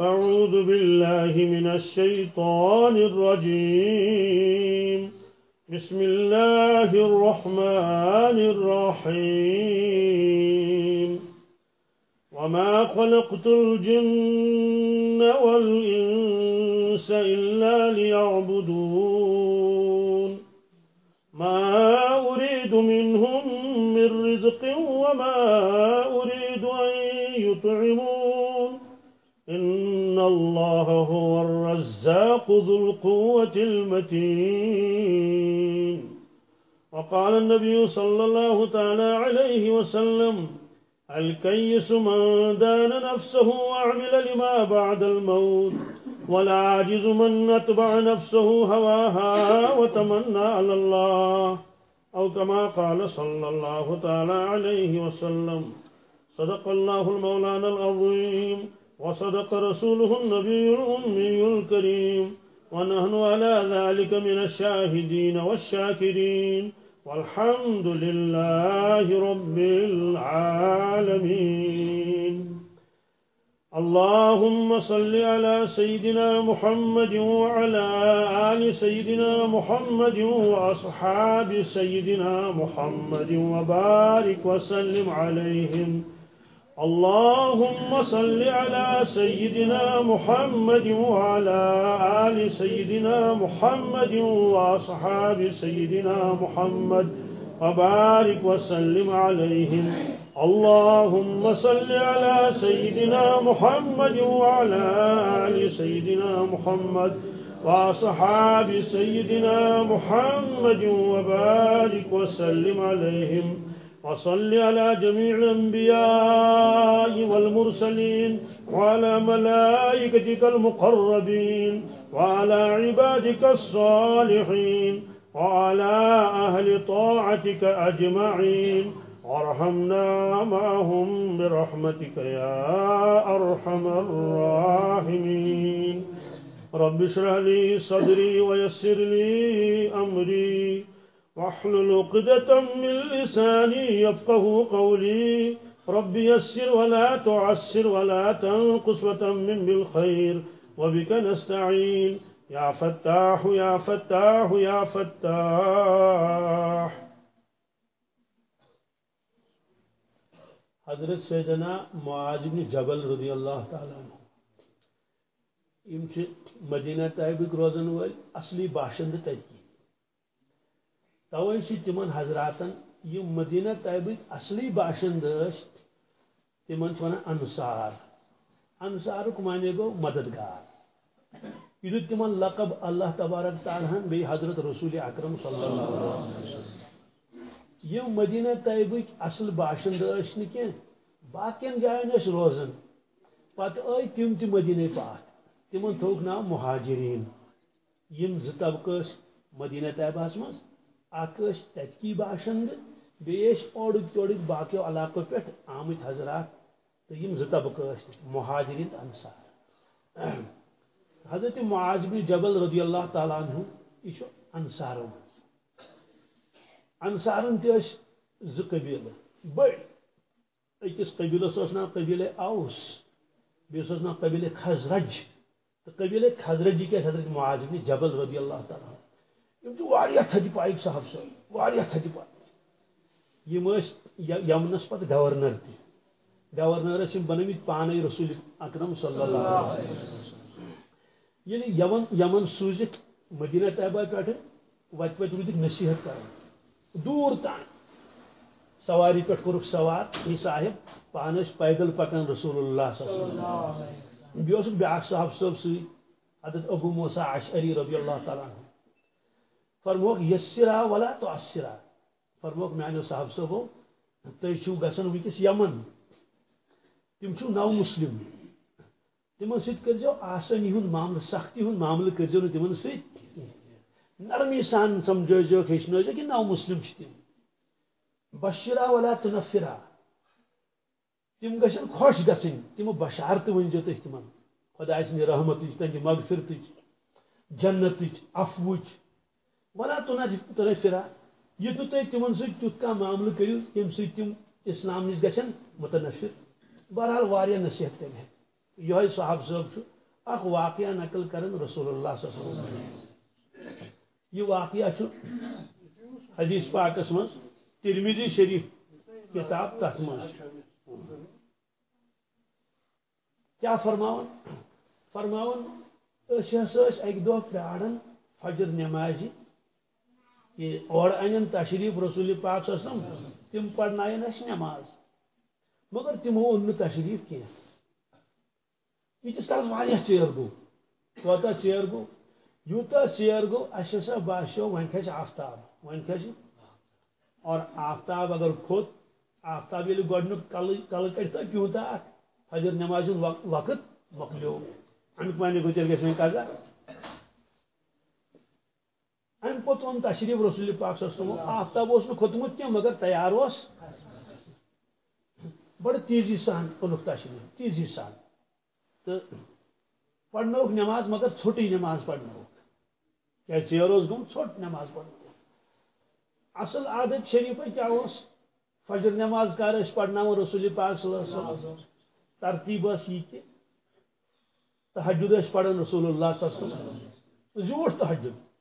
أعوذ بالله من الشيطان الرجيم. بسم الله الرحمن الرحيم. وما خلقت الجن والإنس إلا ليعبدون. ما أريد منهم من رزق وما أريد أن يطعمون الله هو الرزاق ذو القوة المتين. وقال النبي صلى الله تعالى عليه وسلم الكيس من دان نفسه وعمل لما بعد الموت والعاجز من أتبع نفسه هواها وتمنى على الله. أو كما قال صلى الله تعالى عليه وسلم صدق الله المولانا العظيم. وصدق رسوله النبي الأمي الكريم ونحن على ذلك من الشاهدين والشاكرين والحمد لله رب العالمين. اللهم صل على سيدنا محمد وعلى آل سيدنا محمد وأصحاب سيدنا محمد وبارك وسلم عليهم. اللهم صل على سيدنا محمد وعلى آل سيدنا محمد وأصحاب سيدنا محمد وبارك وسلم عليهم. اللهم صل على سيدنا محمد وعلى آل سيدنا محمد وأصحاب سيدنا محمد وبارك وسلم عليهم. وصل على جميع الأنبياء والمرسلين وعلى ملائكتك المقربين وعلى عبادك الصالحين وعلى أهل طاعتك أجمعين. وارحمنا معهم برحمتك يا أرحم الراحمين. رب اشرح لي صدري ويسر لي أمري. واحلل عقدة من لساني يفقه قولي. رب يسر ولا تعسر ولا تنقص وتمم بالخير وبك نستعين. يا فتاح يا فتاح يا فتاح. حضرت سیدنا معاذ بن جبل رضی اللہ تعالیٰ عنہ. یم مدینہ طیبک روزن ول اصلی باشند تتکی توے چھ تمن حضراتن یم مدینہ طیبک اصلی باشند تمن چھ ونان انصار. انصارک معنی گو مددگار. یہ تمن لقب اللہ تبارک تعالیٰ بی حضرت رسول اکرم صلی اللہ علیہ وسلم. یہ مدینہ طیبک اصل باشند کی باقین جائن اس روزن. پتہ آئی تم تہ مدینہ پاک تمن تھوک ناو مہاجرین. یم ز طبقہ مدینہ طیبہس مز اک تتکی باشند بیس اوڑک توڑک باقیو علاقو پہ آمت حضرات، تو یم ز طبقہ مہاجرین انصار۔ حضرت معاذ بن جبل رضی اللہ تعالیٰ عنہ یہ انصاروں انصارن تس ز قبیل بڑ اکس قبیلس نا قبیل اوس بیس نا قبیل خزرج قبیل خزرجی کے حضرت معاذ بن جبل رضی اللہ تعالیٰ یم واریاہ تھدِ پایک صاحب صاحب واریاہ تھدِ یم یمنس پتہ گورنر تہ گورنر یم بنمت پانے رسول اکرم صلی اللہ علیہ وسلم یعنی یمن یمن سوزت مدینہ طیبہ پہ وت وت روزک نصیحت کر دور تان سواری پہ کورک سوار یہ صاحب پانس پیدل پکان رسول اللہ صلی اللہ علیہ وسلم بیس بیاکھ صاحب صاحب سی حضرت ابو موسیٰ عشعری رضی اللہ تعالیٰ عنہ فرموک یسرا ولا تو اسرا فرموک میانو صاحب صاحب تھی چھو گسن ونکس یمن. تم چھو نو مسلم. تمن سۭتۍ کٔرزیٚو آسٲنی ہُنٛد معاملہٕ سختی ہُنٛد معاملہٕ کٔرزیٚو نہٕ تمن سۭتۍ نرمی سان سمجھٲیزیٚوکھ ہیٚچھنٲیزیٚو کہ نو مسلم چھِ بشرا ولا تنفرا. تم گژھن خۄش گژھٕنۍ تِم بشارتہٕ ؤنزیٚو تُہۍ تِمن. خۄداے سٕنٛدِ رحمتٕچ تہنٛدِ مغفرتٕچ جنتٕچ عفوٕچ ولا تنہ فرا یہ تو تھی تمن سی تیت معاملہ کرو یم سی تم اسلام نش گھن متنفر. بہرحال واریاہ نصیحت تم ہے یہ صاحب صاحب اخ واقعہ نقل کرن رسول اللہ صلی اللہ علیہ وسلم. یہ واقعہ حدیث پاکس من ترمیزی شریف کتاب تک من کیا فرماون؟ فرماون، اس ہسا اکہ دہ پیارن فجر نمازی کہ اور ان تشریف رسول پاک صلی اللہ علیہ وسلم تم پڑھنائن اس نماز، مگر تمو ان تشریف کی یتس کالس واریاہ چیر گو کوتا چیر گو یوتا چیر گو اس ہسا باسیو ون آفتاب ون کھس اور آفتاب اگر کھوت، آفتاب یل گۄڈنیُک کل کل کڑتا کیوتا فجر نماز وقت مۄکلیو امیُک معنی گوٚو تیٚلہِ گژھِ وۄنۍ ام پتہ اون تشریف رسول پاک صلی اللہ علیہ وسلم آفتاب اس کھوتمت کی مگر تیار اس بڑ تیزی سان اونک تشریف، تیزی سان تو پڑھنوک نماز، مگر چھوٹی نماز پڑھنوک کیا چیر اس گم؟ چھوٹ نماز پڑھنوک اصل عادت شریف کیا اس فجر نماز کر اس پڑھنا رسول پاک صلی اللہ علیہ وسلم۔ ترتیب اس یہ کہ تہجد اس پڑھن رسول اللہ صلی اللہ علیہ وسلم۔ زیوٹ تہجد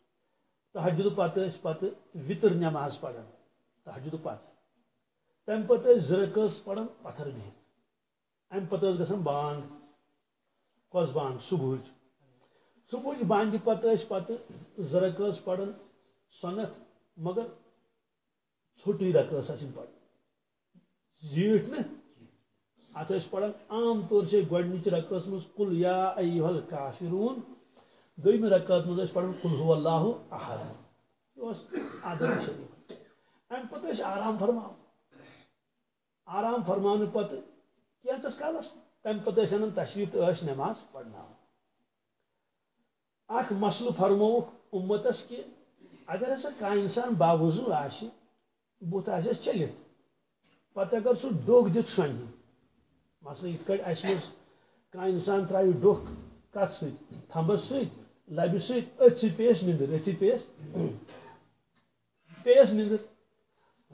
تحجد پتہ پتہ وطر نماز پڑھان تحجد پتہ تم پتہ زرکس پڑھان پتھر بہت ام پتہ گھن بانگ، کس بانگ؟ صبح صبح بانگ پتہ پتہ زرکس پڑھان سنت، مگر ژھوٹی رکس آن پڑھ زیٹھ نا ات پڑھان عام طور سے گۄڈنِچ رکس مز کل یا ایوہ الکافرون دویم رکعت مز پڑھن قل هو اللہ احد. یہ آدم شریف ام پتہ آرام فرماو آرام فرمان پتہ کینچس کالس تم پتہ ان تشریف تو نماز پڑھنا اخ مسل فرموک امتس کہ اگر ہسا کان انسان باوضو آہ بت آس چلت پتہ اگر سہ ڈوک دت شونہ مثلا یہ کٹ اس کان انسان تراوی ڈوک کت ست تھمبس ست لبہ ست ات پیس نندر ات پیس پیس نندر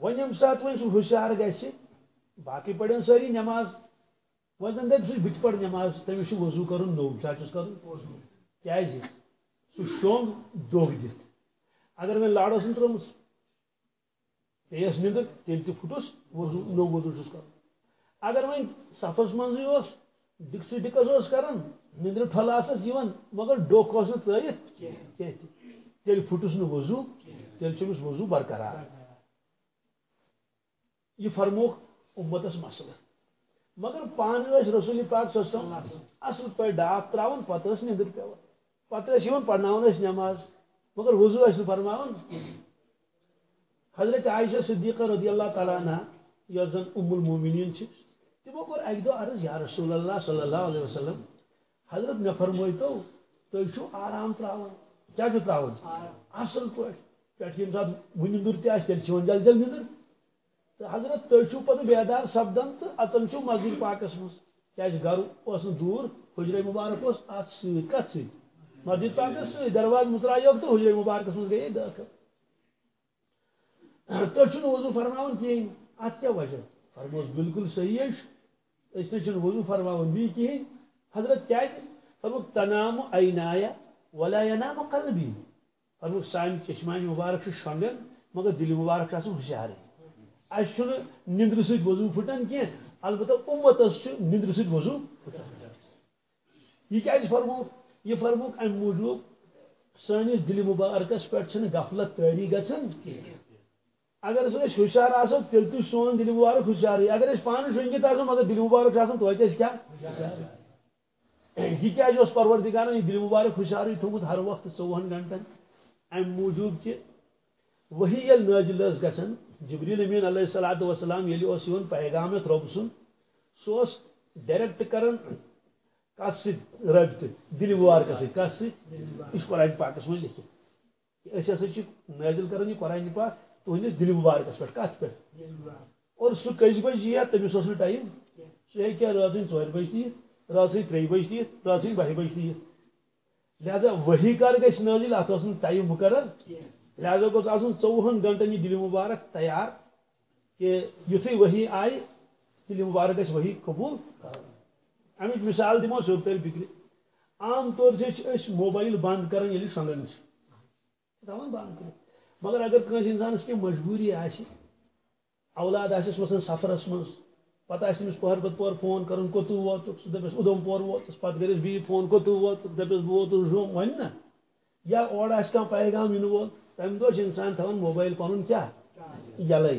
ون یم سات ون سہ ہوشیار گھس باقی پڑھن ساری نماز. ون زن دپ سہ بت پڑ نماز تمس وضو کرن نو چاچس کرن کیازِ جی؟ سہ شونگ دوگ دت اگر میں لاڑو سن ترمس پیس نندر تیل تہ پھٹس وضو نو وضو چھس کرن اگر ون صفس منزی اس ڈکس ڈکس کران نندر ٹھل آسس مگر ڈوک اس ترت تیل پھٹس وضو تیل چمس وضو برقرار یہ فرموک امتس مسئلہ مگر پان رسول پاک صلی اصل پہ ڈاک تراؤن پتہ نندر پہ پتہ پڑھناون نماز مگر وضو اس فرماون حضرت عائشہ صدیقہ رضی اللہ تعالیٰ عنہ یس زن ام المومنین تمو کور اک دو عرض یا رسول اللہ صلی اللہ علیہ وسلم حضرت مے فرموئی تو تھی چھو آرام تراون کیا چھو تراون اصل پہ پہ یم سات ونندر تہ آس تیل چون جل جل نندر تو حضرت تھی چھو پتہ بیدار سپدان تو اچن چھو مسجد پاکس مز کیا گھر اس دور حجر مبارک اس ات ست کت مسجد پاک سی درواز مترایو تو حجر مبارکس من گئی داخل۔ تو چھن وضو فرماون کہین ات کیا وجہ؟ فرموس بالکل صحیح ہے۔ اس نے وضو فرماون بھی کہین حضرت کیا فرموک تنام اینایا ولا ینام قلبی فرموک سان چشمان مبارک سے شنگن مگر دل مبارک آسان ہوشیار اس نندر سۭتۍ وضو پھٹان کی البتہ امتس نندر سۭتۍ وضو یہ کیا فرموک یہ فرموک ام موجود سانس دل مبارکس پہ غفلت تاری گھن اگر اس ہوشیار آسو تیل تو سون دل مبارک ہوشیار اگر اس پانس شنگت آسو مگر دل مبارک آسان تو کیا؟ یہ کیا اس پروردگار یہ دل مبارک ہوشیار تھومت ہر وقت ژوہن گھنٹن ام موجود کہ وہی یل نازل ٲس گژھان جبریل امین علیہ الصلوۃ والسلام ییٚلہِ اوس یِوان پیغام اوس ڈایریکٹ کران کتھ سۭتۍ رٲبطہٕ دِلہِ مبارکس سۭتۍ کتھ سۭتۍ یہِ چھُ قرآن پاکس منٛز لیکھِتھ أسۍ ہسا چھِ نٲزِل کران یہِ قرآن پاک تہندس دل مبارکس پہ کت پہ اور سہ کس بج یہ تمس اس ٹائم سہ ہیکہ راتن ژور بج دِتھ راتن ترٛیٚیہِ بج دِتھ راتن بہہِ بج دِتھ لہذا وہی کر گژھِ نٲزل اتھ اوس ٹائم مقرر۔ لہذا گوٚژھ آسُن ژوٚوُہن گنٹن یہ دل مبارک تیار کہ یتھے وہی آئی دل مبارک گژھِ وہی قبول۔ امیچ مثال دمو سیوٚد تیٚلہِ فکرِ عام طور سے چھِ أسۍ موبائل بند کران ییٚلہِ شۄنگان چھِ۔ تھاوان بند کٔرِتھ مگر اگر کنس انسانس کی مجبوری آسی اولاد آسس مثلا سفرس من پتہ آس تمس پہر پتہ پہر فون کرن کوتو ووت؟ سہ دپس ادم پور ووت پتہ کرس بی فون کوتو ووت؟ دپس بہ ووتس جوم ون نا یا اور آس کانٛہہ پیغام ین وول، تمہ دۄہ انسان تھاوان موبائل پنن کیا یلے۔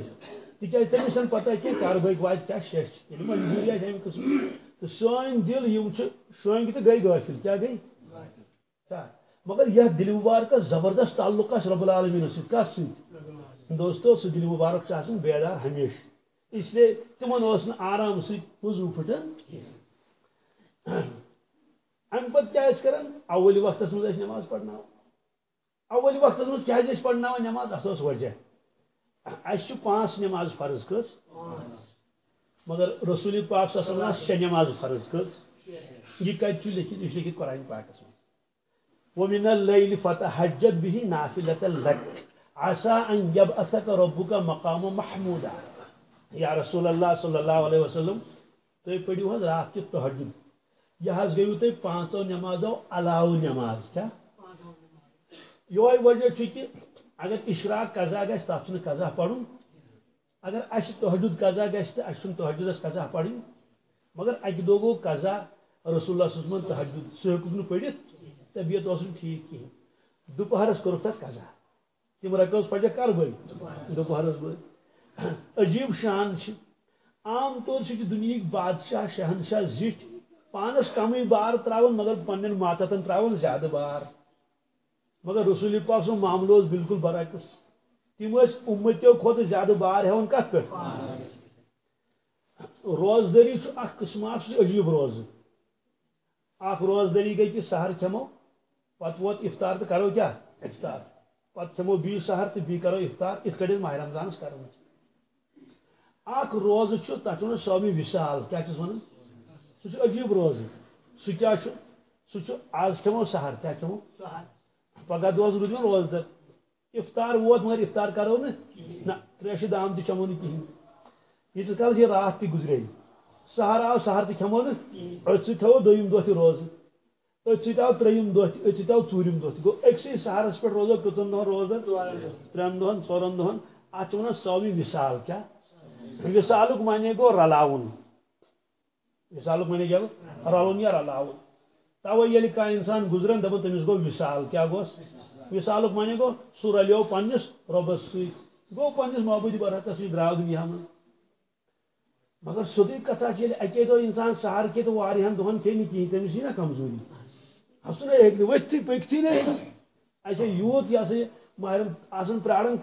تکیاز تٔمِس چھنہٕ پتہ کینٛہہ کر بٲگۍ واتہِ کیٛاہ شیٚش ییٚلہِ یعنی مجبوٗری آسہِ اَمہِ قٕسمہٕ تہٕ سٲنۍ دِل یِم چھِ شۄنٛگۍ تہٕ گٔے غٲفِل؟ کیٛاہ گٔے؟ مگر یہ دل مبارک زبردست تعلق رب العالمین ست کس ست دوستو، سہ دل مبارک سے بیدار ہمیشہ۔ اس لیے تمہن تمن آرام ست وضو پھٹان ام پتہ کیا کران اول وقت مز نماز پڑھنا اول وقت مز کیا پڑھنا نماز اس وجہ۔ اس پانچ نماز فرض کس مگر رسول پاک صلی اللہ علیہ وسلم شے نماز فرض کس یہ کت لکھت یہ لکھت قرآن پاکس ومن الليل فتحجد به نافلة لك۔ عسى أن يبعثك ربك مقام محمودا۔ یا رسول اللہ صلی اللہ علیہ وسلم تھی پڑھو حض رات کی تحجد یہ حض گیو تھی پانچو نمازو علاو نماز کیا؟ یہ وجہ کہ اگر اشراق قضا گھس تب قضا پڑھن اگر اس تحجد قضا گھس تو اس تحجدس قضا پڑھن مگر اکہ دو گو قضا رسول اللہ صلی اللہ علیہ وسلم تحجد سہ ہوں پڑھت طبیعت اس ٹھیک کہین دوپہرس کورک تک قضا۔ تم رکوز پجا کر بل دوپہرس بل عجیب شان عام طور سے دنیا بادشاہ، شہنشاہ زٹ پانس کم بار تراون، مگر پن ماتتن تراون، زیادہ بار۔ مگر رسول پاک سن معاملہ بالکل برعکس۔ تم امتو کھت زیادہ بار ہون کت پہ روزداری قسم عجیب روز۔ اخ روزداری گئی کہ سہر کھمو پتہ ووت افطار تو کرو کیا؟ افطار۔ پتہ چمو بی سہر تو بی کرو افطار ات کڑ ماہ رمضان کرو اخ روز تک ون سومی وشال کیا ون سہ عجیب روز سہ کیا سہ آز چمو سہر کیا چمو پگہ دہ روز روز در افطار ووت مگر افطار کرو نا تریش دام تہ چمو کہین ییتس کالس یہ رات تہ گزرے۔ سہر آو سہر تہ کھمو نا أتھۍ سۭتۍ تھاوو دوٚیِم دۄہ تہِ روزٕ أتھۍ سۭتۍ آو ترٛیٚیِم دۄہ تہِ أتھۍ سۭتۍ آو ژوٗرِم دۄہ تہِ گوٚو أکسٕے سہرس پٮ۪ٹھ روزو کٔژن دۄہن روزان ترٛٮ۪ن دۄہن ژورن دۄہن اتھ چھِ ونان سومی وِسال کیٛاہ وِسالُک معنی گوٚو رلاوُن وِسالُک معنی کیٛاہ گوٚو رلُن یا رلاوُن توے ییٚلہِ کانٛہہ اِنسان گُزران دپان تٔمِس گوٚو وِسال کیٛاہ گوٚس وِسالُک معنی گوٚو سُہ رلیو پننِس رۄبس سۭتۍ گوٚو پننِس محبوٗدی برحقس سۭتۍ درٛاو دُنیا منٛز مگر سیوٚدُے کتھا چھِ ییٚلہِ اَکے دۄہ اِنسان سہر کھے تہٕ واریاہن دۄہن کھے نہٕ کِہیٖنۍ تٔمِس نا کمزوری حسن ہیٚکہِ نہٕ ؤتھۍ پٔکۍتھٕے نہٕ ہیٚکہِ اَسے یوٗت یہِ ہسا یہِ ماہر آسان پیاران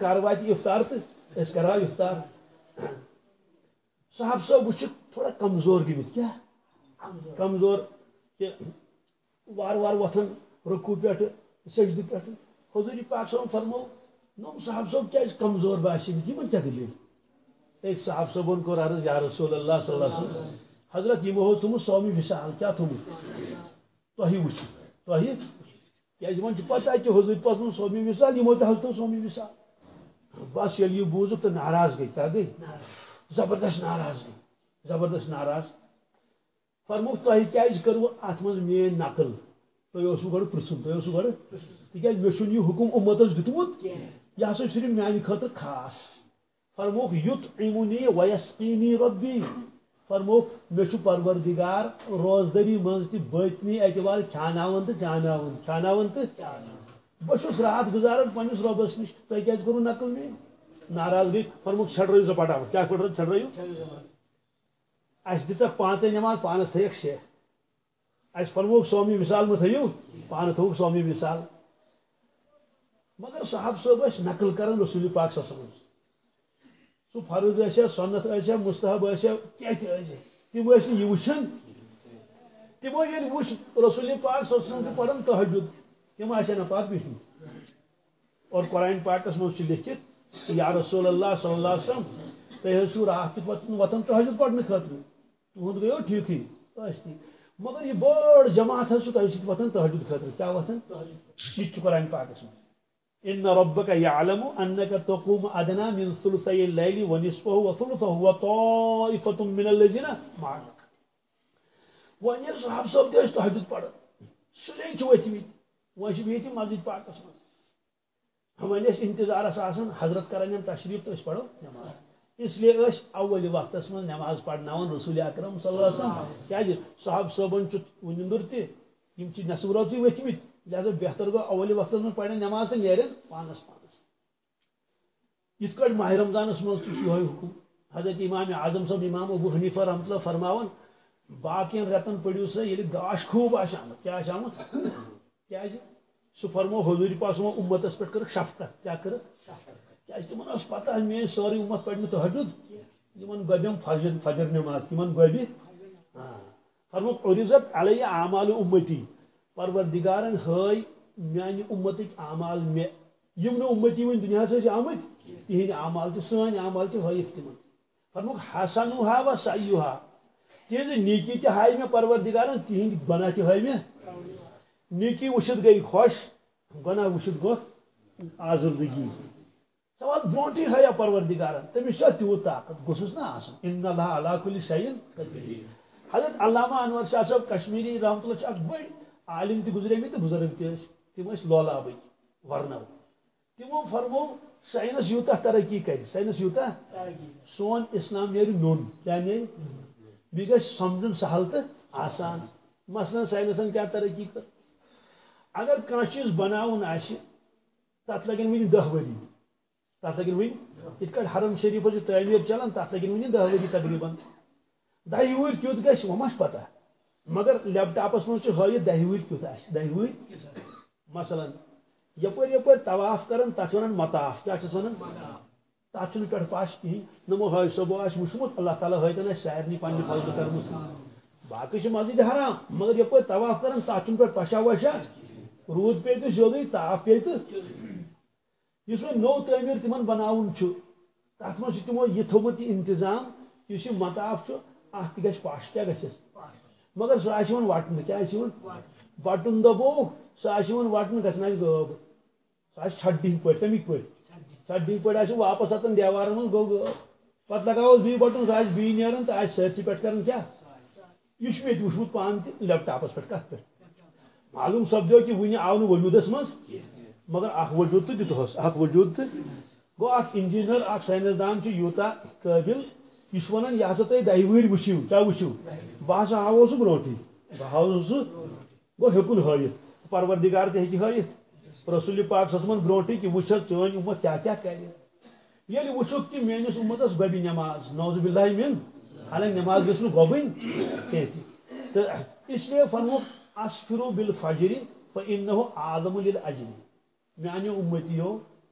صاحب صٲب وٕچھِتھ تھوڑا کمزور گٔمٕتۍ کیٛاہ کمزور کہِ وارٕ وارٕ وۄتھان رُکوٗ پٮ۪ٹھٕ سجدٕ پٮ۪ٹھٕ حضوٗری پاک صٲبن فرمو نوٚم صاحب صٲب کیٛازِ کمزور باسیٚمٕتۍ یِمن کیٛاہ دٔلیٖل ایک صاحب صٲبن کوٚر عرض یا رسول اللہ صلی اللہ علیہ وسلم۔ حضرت یِمو اوس تھوٚمُت سومی مثال کیٛاہ تھوٚمُت تۄہہِ وٕچھِو تۄہہِ کیازِ وۄنۍ چھِ پتہ کہ حضرت پسند سومی مثال یمو تہ حظ تو سومی مثال بس ییٚلہِ یہِ بوٗزُکھ تہٕ ناراض گٔے کیٛاہ گٔے زبردست ناراض زبردست ناراض۔ فرموک تۄہہِ کیٛازِ کٔروٕ اتھ منٛز میٲنۍ نقل۔ تۄہہِ اوسوٕ گۄڈٕ پرژھُن تۄہہِ اوسوٕ گۄڈٕ تِکیٛازِ مےٚ چھُنہٕ یہِ حُکم اُمتس دیُتمُت یہِ ہسا صرف میانہِ خٲطرٕ خاص۔ فرموک یُت ایمونی ویسقینی ربی۔ فرموک مےٚ چھُ پروردگار روزدٲری منٛز تہِ بٲطنی اعتبار کھیاناوان تہٕ چاناوان کھیاناوان تہٕ بہٕ چھُس رات گزاران پننس رۄبس نِش تۄہہِ کیٛازِ کوٚروٕ نقل مےٚ ناراض گٔے فرموک چھڑرٲیِو سا پٹاوٹ کیٛاہ پٹر چھڑرٲیِو اَسہِ دِژکھ پانٛژے نٮ۪ماز پانس تھٲیکھ شےٚ۔ اَسہِ فرموک سوامی مثال مہ تھٲیِو پانہٕ تھوٚوُکھ سوامی مثال۔ مگر صاحب صٲب ٲسۍ نقل کران رسول پاک صٲب سُہ فرض ٲسیا سنت ٲسیا مستحب ٲسیا کیٛاہ تہِ ٲسیا تِم ٲسۍ نہٕ یہِ وٕچھان تِمو ییٚلہِ وٕچھ رسول پاک صٲب تہِ پران تہجد۔ تِم آسن نا پتہٕ بِہمٕتۍ اور قرآن پاکس منٛز چھُ لیکھِتھ یا رسول اللہ صلی اللہ علیہ وسلم. تُہۍ ٲسِو راتھ وطن تو تۄہہِ پڑھنے خاطر خٲطرٕ تُہُنٛد گٔیو ٹھیٖکٕے ٲسۍ تہِ مگر یہِ بٔڑ جماعت ہے حظ چھُ تۄہہِ سۭتۍ وَتان تہجُد خٲطرٕ کیٛاہ وَتان یہِ تہِ چھُ قرآنہِ پاکَس منٛز إن ربك يعلم أنك تقوم أدنى من ثلثي الليل ونصفه وثلثه وطائفة من الذين معك وأن يصحب صوب ديش تحدد پڑا سلين چو ويتمين وأن شبهيتي مسجد پاکس من وۄنۍ ٲسۍ انتظارس آسان حضرت کران تشریف تو پرو نماز۔ اس لیے اس اول وقت من نماز پڑھناون رسول اکرم صلی اللہ علیہ وسلم۔ کیا صاحب صٲبن ونندر تہ یم نصب روزی ورتمت لہذا بہتر گو اول وقت من پڑھ نماز تو نیرن پانس پانس۔ یت کٹ ماہ رمضانس من یہ حکم۔ حضرت امام اعظم صاحب امام ابو حنیفہ رحمۃ اللہ فرماون باقین رتن پڑھو سا یل گاش خوب آمت کیا آمت کیا سہ فرمو حضور پاس امتس پہ کر شفقت، کیا کر تمہ پتہ میری سوری امت پڑھ تحجد؟ تمن گوبیم فجر فجر نماز تمن گوبی ہاں۔ فرمو، عرضت علی اعمال امتی۔ پروردگارن ہائی میانہ امتک اعمال مے یم نو امتی ون دنیا سے آمت تہند اعمال تہ سن اعمال تہ ہائک تمن فرمو حسنوها و سیئوها تہذ نیکی تہ ہائی مے پروردگارن تہند گناہ تہ ہائی مے نیکی وشت گئی، خوش، گناہ وشت گو، آزردگی۔ سوال برونٹی ہیا پروردگار تمس تیوت طاقت گوسس نا آسن۔ ان اللہ علا کل شعین حضرت علامہ انور شاہ صاحب کشمیری رحمت اللہ اخ بڑ عالم تہ گزرے تو بزرگ تم لولابک ورنو تمو فرمو سائنس یوتہ ترقی کر سائنس یوتہ سون اسلام نیرِ نون۔ کیا نیرِ بیٚیہِ گژھِ سہل تہٕ آسان۔ مثلاً ساینسن کیا ترقی کر؟ اگر کانٛہہ چیٖز بناوُن آسہِ تتھ لگن وٕنہِ دہ ؤری تس لگن ون یت کٹ حرم شریف تعمیر چلان تس لگن ون دہ ؤری تقریباً۔ دہہِ وُہر کیُتھ گژھِ وہ ما چھِ پتہ مگر لیپ ٹاپس مز ہٲیِتھ دہہِ وُہر کیُتھ آسہِ دہہِ وُہر مثلاً یپٲرۍ یپٲرۍ طواف کران تتھ ونان مطاف۔ کیاہ چھس ونان تتھ چھُنہٕ پٮ۪ٹھ پش کہیٖنۍ نمو ہٲے صبح آسہِ وٕچھمُت اللہ تعالیٰ ہٲیتن اَسہِ سارنٕے پننہِ فضلہٕ کرمٕژ باقٕے چھِ مسجد حرام مگر یپٲرۍ طواف کران تتھ چھُنہٕ پٮ۪ٹھ پشا وشا روٗد پیٚیہِ تہٕ سیوٚدُے تاپھ پیٚیہِ تہٕ اس وہ نو تعمیر تمن بناون تر من تمو یہ تھومت یہ انتظام اس یہ مطاف ات تہ گھس پش کیا گھس مگر سہ آن وٹن کیا بٹن دبو سہ وٹن گھن غب سہ چھٹی پہ تمیک پہ چھٹی پہ آ واپس اتن دیوار من گو غب پتہ لگاوس بی بٹن سہ بی نیران تو آج سرسی پہ کر کیا؟ یہ مے وچمت پان تہ لیپ ٹاپس پہ کت پہ معلوم سپدو کہ ون آو وجودس مز مگر اخ وجود تو دتہس اخ وجود تو۔ گو اخ انجینئر اخ سائنسدان یوتا قابل یہ ونان یہ ہسا تھی دہی وہر وچھو کیا وچھو بہ ہسا ہاو سہ برونٹھے بہ ہاو سہ گو ہیکن ہائت پروردگار تہ ہیکہ ہائت رسول پاک سسمن برونٹھے کہ وچھ چون امت کیا کیا کرِ ییٚلہِ یعنی وٕچھُکھ کہِ میٲنِس اُمتس گۄبہِ نٮ۪ماز نوز باللہ من، حالانکہِ نٮ۪ماز گژھِ نہٕ گۄبٕنۍ کینٛہہ تہِ تہٕ اسلیے اسفرو بالفجر فإنه عالم للأجر میانو امتیو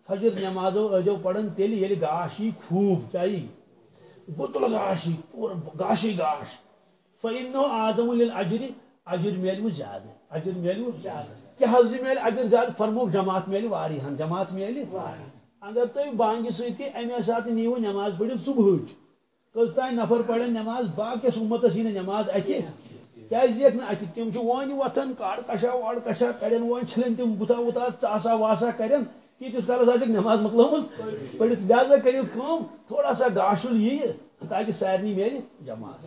فجر نمازو اجو پڑھن تیل یل گاشی خوب چاہیے گتل گاشی پور گاشی گاش. فإنه آدم للأجر اجر میلو زیادہ اجر میلو کیا حض میل اجر زیادہ فرمو، جماعت میلو واریہن جماعت میلی اگر تھی بانگہ ستی امے سات نیو نماز پڑھو صبح کس تین نفر پڑھن نماز باقیس امتس یہ نماز اتہ کیازِ نا اتہ تم ون وتھان کاڑ کشا، واڑ کشا کڑین ون چھلن تم بُتھا وُتھا ژاسا واسا کرن تیتس کالس آسک نماز مکلمز پڑھت لہذا کریو کم تھوڑا سا گاشل یہ تاکہ سارنی میلہِ جماعت۔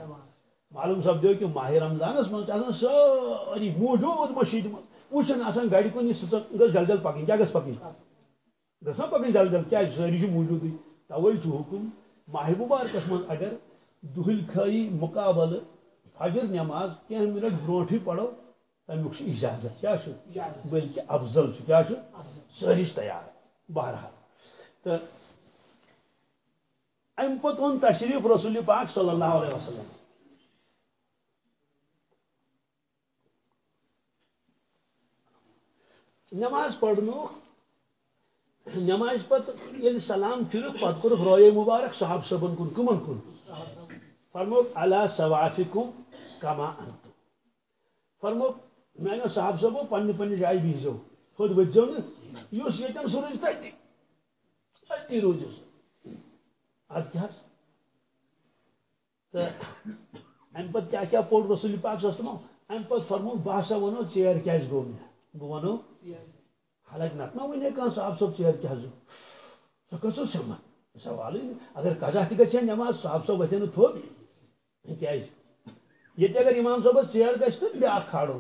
معلوم سپدو کہ ماہ رمضانس من ساری موجود مشید من وچن آسان گاڑی کن گھس جل جل پکن کیا گھس پکن گھس پکن جل جل کیا ساری موجود۔ توے حکم ماہ مبارکس من اگر دہل کھائی مقابل فجر نماز کیا منٹ بروٹ پڑھو تمیک اجازت کیا بلکہ افضل کیا ساری تیار بہرحال۔ تو ام پتہ اون تشریف رسول پاک صلی اللہ علیہ وسلم۔ نماز پڑھنو نماز پتہ یل سلام پھر پتہ کور روئے مبارک صاحب صبن کن کمن کن۔ فرمو علا سوافکم کما انتم فرمو میانو صاحب صبو پنہ پنہ جائے بیزو خود وجو نا اس یتن سورج تتی تتی روزس اد کیا تو ام پتہ کیا کیا پوڑ رسول پاک صلی اللہ علیہ وسلم ام پتہ فرمو باسا ونو چیر کیا گو مے بہ ونو حالانکہ نت ما ون کان صاحب صاحب چیر کیا زو سو کسو سما سوال اگر قضا تہ گژھِ نماز صاحب صاحب وتھے نہٕ ییٚتہِ اگر امام صٲبس ژیر گژھِ تہٕ بیٛاکھ کھالو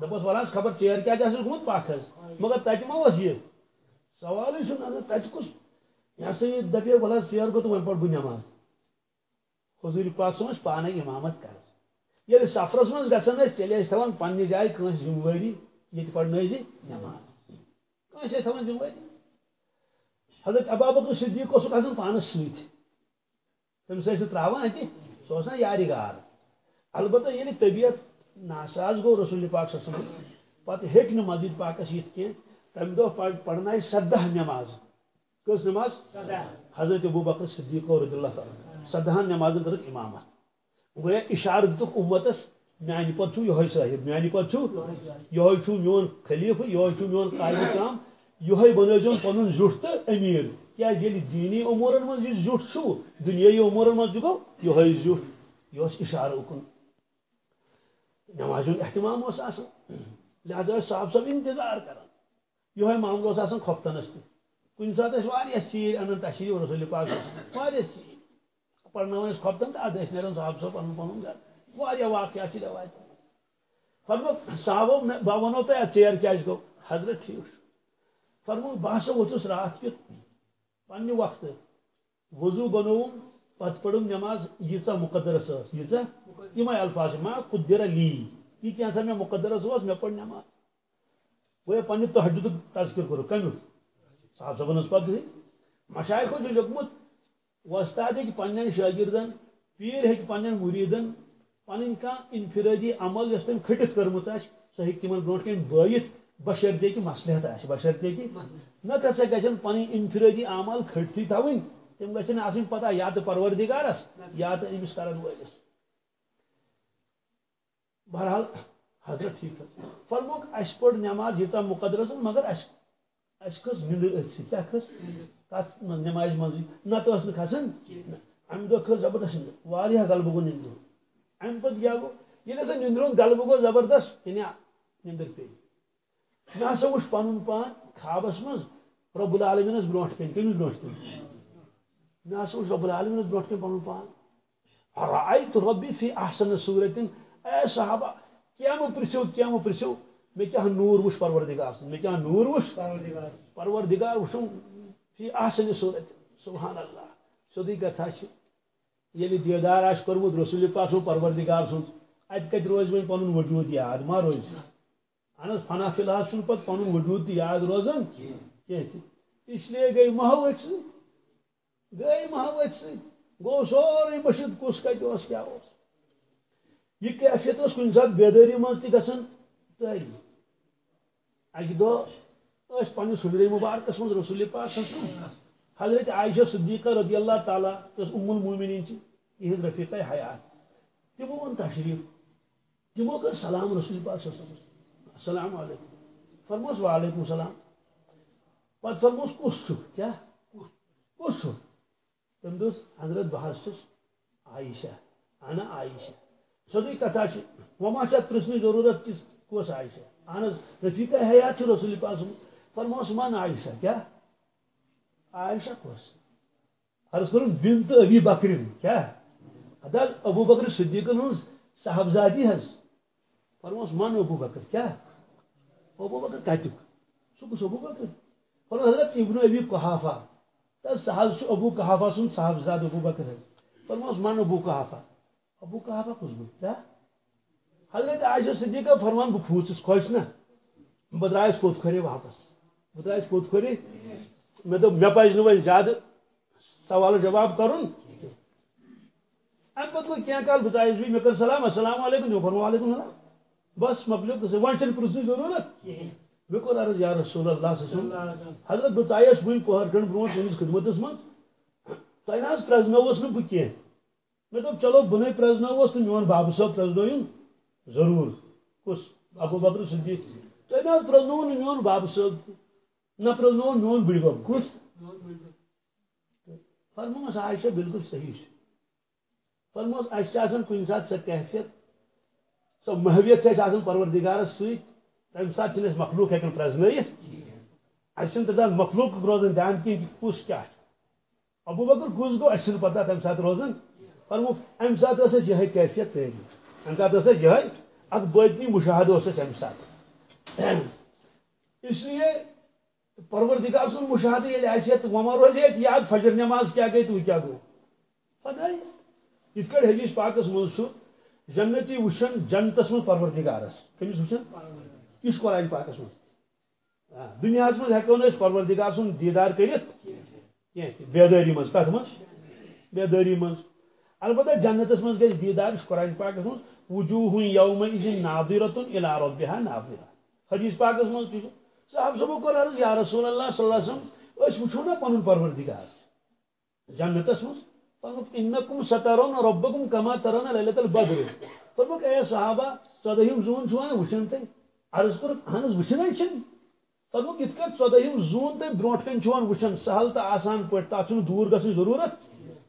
دپس ولاس خبر ژیر کیٛازِ آسٮ۪س گوٚمُت پکھ حظ مگر تتہِ ما اوس یہِ سوالٕے چھُنہٕ تتہِ کُس یہ سا یہ دپے ولا ژیر گوٚو تہٕ وۄنۍ پڑھ بہٕ نٮ۪ماز پاک صٲبس پانے امامت کرس ییٚلہِ سفرس منٛز گژھان ٲسۍ تیٚلہِ ٲسۍ تھاوان پننہِ جایہِ کٲنٛسہِ ذمہٕ وٲری ییٚتہِ پرنٲیزِ نٮ۪ماز کٲنٛسہِ ٲسۍ تھاوان وٲری حضرت ابابکر صدیق اوسُکھ آسان پانس سۭتۍ تٔمِس ٲسۍ تراوان اتہِ اوس نا یارِ گار البتہ ییٚلہِ طبیعت ناساز گوٚو رسول پاک صلی اللہ علیہ وسلم۔ پتہٕ ہیٚکۍ نہٕ مسجد پاکس یِتھ کینٛہہ تمہِ دۄہ پرنایہِ سدہ نٮ۪ماز کس نماز؟ حضرت ابو بکر صدیق رضی اللہ تعالیٰ۔ سدہن نماز کر امامت۔ گویا اشارہ دتک امتس میانہ پتہ یہ صاحب میانہ پتہ یہ میون خلیفہ یہ میون قائد کام یہ بنزون پن زٹ تو امیر۔ کیا یل دینی امور من یہ زٹ دنیای امور من گو یہ زٹ یہ اشارہ اکن۔ نماز اہتمام لہذا صاحب صاحب انتظار کران۔ یہ معاملہ آسان کھۄفتنس تہ۔ کن سات چیز ان تشریف رسول پاک۔ چیز پڑھنا کھپتن تو اد نیران صاحب صاحب پن پن گھر۔ واقعات روایت فرمو صاحبو بہ ونو تہ ژیر کیا گو حضرت ٹھیک فرمو بہ ہسا ووتھس رات کیُتھ؟ پنہ وقت وضو بنوم پتہ پڑھم نماز ییژہ مقدرس ٲس ییژہ الفاظ ما قدر لی۔ یہ کینٛژھا مےٚ مقدرس اوس مےٚ پٔر نماز۔ گویا پننہِ تہجدُک تذکر کوٚرُکھ کمیُک صاحب صبن پتہ مشائقو لیکمت وستاد ہیٚکہِ پننٮ۪ن شاگردن، پیٖر ہیٚکہِ پننٮ۪ن مُریٖدن پنٕنۍ کانٛہہ انفرٲدی عمل یۄس تٔمۍ کھٔٹِتھ کٔرمٕژ آسہِ سۄ ہیٚکہِ تِمن برونٛٹھ کَنۍ بٲیِتھ بشرطے کہِ مصلحت آسہِ بشرطے کہِ نتہٕ ہسا گژھن پنٕنۍ انفرٲدی عمل کھٔٹتھٕے تھاوٕنۍ تِم گژھن آسٕنۍ پتہ یا تہٕ پروردگارس یا تہٕ أمِس کرن وٲلِس بہرحال حضرت ٹھیک فرموک اَسہِ پٔر نٮ۪ماز ییٖژاہ مُقدرس مگر اَسہِ اس کھس نندر اتھ کیا کھس تس نماز مزی نت اس کھسان ام دہ کھس زبردست نندر واریاہ غلبہ گو نندر ام پتہ کیا گو ییٚلہِ ہسا نندرون غلبہ گو زبردست یعنی نندر پے مےٚ ہسا وٕچھ پنُن پان خوابس منٛز رب العالمینس برونٛٹھ کَنۍ کٔمِس برونٛٹھ کَنۍ مےٚ ہسا وٕچھ رب العالمینس برونٛٹھ کَنۍ پنُن پان۔ رأيت ربي في أحسن صورة اے صحابہ کیا مو پرسو کیا مو پرسو مے کیا نور وش پروردگار سن مے کیا نور وش پروردگار۔ پروردگار فی احسن صورت سبحان اللہ سودی کتھا چھ یلی دیدار آش کرمت رسول پاک سو پروردگار سن۔ ات کت روز وین پنن وجود یاد ما روز۔ انس فنا فی الحال سن پت پنن وجود یاد روزن؟ کہتی اس لیے گئی محوت گئی محوت گو سورے بشد کس کت اس کیا اس یہ کیفیت اس کن سات بیداری مز تہ گژھان تاری اکہ دہ پنس حجر مبارکس من رسول پاک حضرت عائشہ صدیقہ رضی اللہ تعالیٰ یس ام المومنین تہذ رفیقہ حیات۔ تمو اون تشریف۔ تمو کر سلام رسول پاک وسلم السلام علیکم۔ فرموس وعلیکم السلام۔ پتہ فرموس کس چھ کیا؟ کس چھ تم دس حضرت بہت چھس عائشہ، انا عائشہ۔ سیودی کتھا وما چھ پرسن ضرورت کس کس عائشہ۔ اہن رفیقہ حیات رسول پاس فرموس من عائشہ، کیا؟ عائشہ کس عرض کرن بنت ابی بکر، کیا؟ ادل ابو بکر صدیق ہن صاحبزادی حس فرموس من ابو بکر، کیا؟ ابو بکر کتک سو کس ابو بکر فرموس حضرت ابن ابی قحافہ، تس صاحب ابو قحافہ سن صاحبزاد ابو بکر ہے فرموس من ابو قحافہ۔ ابو قحافہ کس گو کیا؟ حضرت عائشہ صدیقہ فرمان بہ کھوچس خوش نا بہ درائس پوت کھرے واپس۔ بہ درائس پوت کھرے مے دو مے پز نو زیادہ سوال جواب کرن ام پتہ گو کینٛہہ کال بہ بھی مے کر سلام، السلام علیکم، جو فرمو علیکم السلام۔ بس تو وۄنۍ چھنہٕ پرژھنٕچ ضروٗرت کوٚر عرض یا رسول اللہ صلی اللہ علیہ وسلم حضرت بہ ژایس وٕنۍ پہر گھنٹہٕ برونٛٹھ تٔمِس خدمتس منٛز تۄہہِ نہ حظ پرٛزنووُس نہٕ بہٕ کینٛہہ مےٚ دوٚپ چلو بہٕ نَے پرٛزنووُس تہٕ میون بابہٕ صٲب پرٛزنٲیُن ضرور۔ کس ابو بکر صدیق۔ تھی نہ پرزنو میون باب صاحب۔ نہ پرزنو میون بڑ بب کس فرموس عائشہ بالکل صحیح فرموس اہم کن سات سو کیفیت سو محویت آسان پروردگارس ست تمہ سات مخلوق ہکن پرزنت اہم توتان مخلوق روزان دھیان کھین کس کیا ابو بکر کس گو اہم پتہ تمہ سات روزان فرمو ام سات یہ کیفیت تعلیم ام سات یہ اک باطنی مشاہدہ اس ام سات اس لیے پروردگار سن مشاہدہ یل آسہ وما روز یاد فجر نماز کیا گئی تو کیا گو؟ پتہ یت حدیث پاکس مز جنتی وشن جنتس من پروردگارس. کمس وشن؟ کس قرآن پاکس مز ہاں، دنیا مز ہیکو نس پروردگار سن دیدار کرت یعنی بیداری مز کت مز بیداری مز البتہ جنتس مز گژھِ دیدار قرآن پاکس مز وجوہ یوم اذن ناظرۃ الی ربها ناظرہ. حدیث پاکس مز تہ صاحب صبح کور عرض یا رسول اللہ صلی اللہ علیہ وسلم، اس وچھو نا پنن پروردگار جنتس مز فرمت انکم سترون ربکم کما ترون لیلۃ البدر. فرمت اے صحابہ ژۄدہم زوٗن چھُوا وٕچھان تُہۍ عرض کوٚرُکھ اہن حظ وٕچھنٕے چھِنہٕ فرموک یِتھ کٔنۍ ژۄدہم زوٗن تُہۍ برونٛٹھ کَنۍ وٕچھان سہل تہٕ آسان پٲٹھۍ تَتھ چھُنہٕ دوٗر گژھنٕچ ضروٗرت؟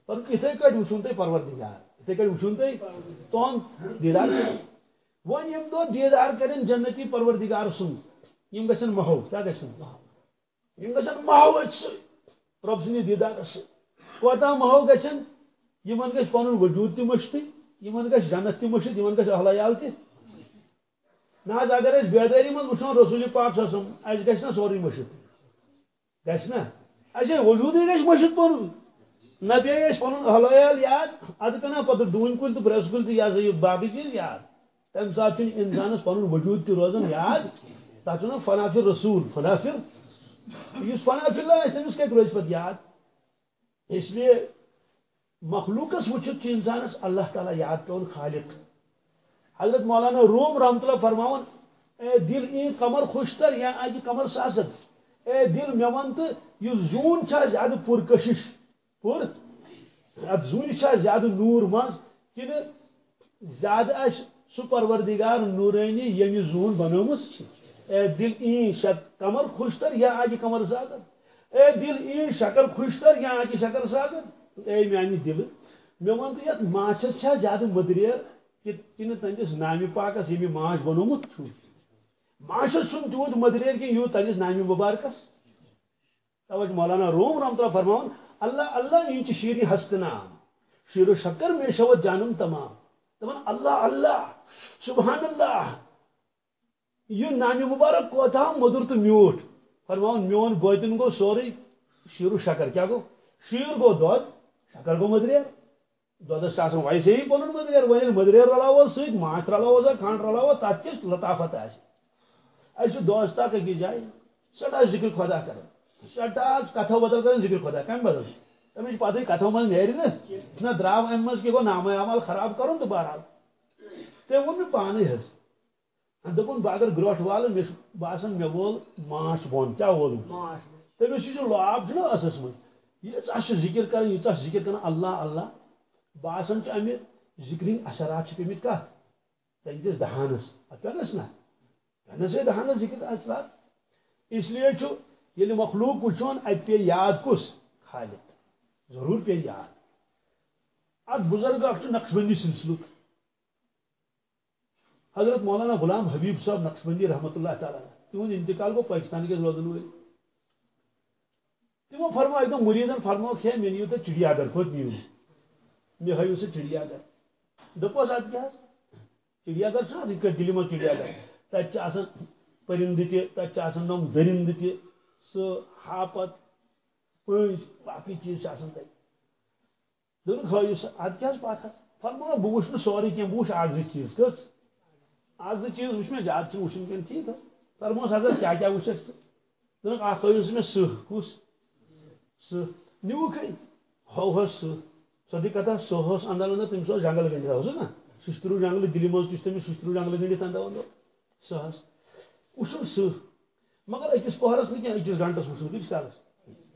فرموک یِتھَے کٔٹھۍ وٕچھُن تُہۍ پروردگار، اتھے کن وچھن تھی تہن دیدار ون یم دو دیدار کرن جنتی پروردگار سن۔ یم گژھن محو کیا گژھن یم گژھن محو رب سن دیدار کوتا محو گژھن یمن گژھ پن وجود تہ مشت یمن گژھ جنت تہ مشت، یمن گژھ احلیال تہ نہ اگر اس بیداری من وچھو رسول پاک صلی اللہ علیہ اس گژھ نہ سوری مشت۔ گژھ نہ اچھا وجود گژھ مشت پن نہ بیس پن حلال یاد ادھ کنا پتہ ڈون کل تو برس کل تو یہ یہ باقی چیز یاد۔ تم سات انسانس پن وجود تہ روزان یاد۔ تک نا فنافر رسول، فنافر۔ اس فنافر اللہ تمس کت روز پتہ یاد۔ اس لیے مخلوقس وچت انسانس اللہ تعالیٰ یاد پون خالق حضرت مولانا روم رحمت اللہ فرماون، اے دل این کمر خوشتر یا اجہ کمر سازت اے دل مے ون تو یہ زون زیادہ پرکشش۔ پور؟ ات زون زیادہ نور مز کن زیادہ اش سہ پروردگار نورانی یم زون بنومس اے دل این شک کمر خوشتر یا آج کمر زیادہ اے دل این شکل خوشتر یا آج شکل زیادہ اے میانی دل مے ون تو یت ماچس چھا زیادہ مدریر کن تندس نامی پاکس یم ماچ بنومت چھ ماچس چھن تیوت مدریر کہ یوت تندس نامی مبارکس توجہ مولانا روم رحمت اللہ فرماون اللہ اللہ یہ شیر ہست نام شیر و شکر میں شوت جانم تمام۔ تمام اللہ اللہ، سبحان اللہ۔ یہ نام مبارک کوتا مدر تو میوٹ۔ فرماؤن میون بوتن گو، سوری شیر و شکر کیا گو؟ شیر گو دود، شکر گو مدریر دودس آسان ویسے ہی پنن مدریر ون مدریر رلاو ست ماچ رلاو کھنڈ رلاو تک کس لطافت آس اس دوستا کہ جائے سٹا ذکر خدا کریں سٹا کتھو بدل کر ذکر خدا کم بدل. تمہیں پتہ کتھو من نیری نا نہ درو ام مز گو نام عمل خراب کرن تو بہرحال تم وون مے پانے حس دپن بہ اگر گروٹ وال مے باسان مے وول ماچھ بون کیا وول تمس یہ لاب چھ اسس من یہ ذکر کرن یہ ذکر کرن اللہ اللہ باسان چھ امہ ذکرین اثرات چھ پیمت کت تہندس دہانس اتنس نا تنس دہانس ذکر اثرات اس لیے چھ یل مخلوق وچون ات پہ یاد کس خالق ضرور پہ یاد ات بزرگ اخ نقش بندی سلسلک حضرت مولانا غلام حبیب صاحب نقشبندی رحمۃ اللہ تعالیٰ تہد انتقال گو پاکستان کس روزن ول تمو فرمو ایک دم مریدن فرمو کھے مے نیو تو چڑیا گھر کھوت نیو مے ہیو سہ چڑیا گھر دپوس اد کیا چڑیا گھر چھ یہ دلی من چڑیا گھر تت آسان پرند تت آسان نم درند تہ سہ ہاپت پنج، باقی چیز آسان تت دن ہیو سہ اد کیا پتہ فرمو بہ وچھ سورے کی بہ وچھ اکھ چیز، کس؟ اکھ زٕ چیز وچھ مے زیادہ چھ وچھن کن ٹھیک فرموس حضرت کیا کیا وچھس دن اکھ ہیو سہ مے سہ کس سہ۔ نیوک ہو سہ۔ سدی کتھا سہ اندر اندر تم سو جنگل گنڈت ہو نا ششترو جنگل، دلی مز تم تمس ششترو جنگل گنڈت اندر اندر۔ سہ وچھن سہ۔ مگر اکس پہرس نہ کینٛہہ أکِس گنٹس وچھن کۭتِس کالس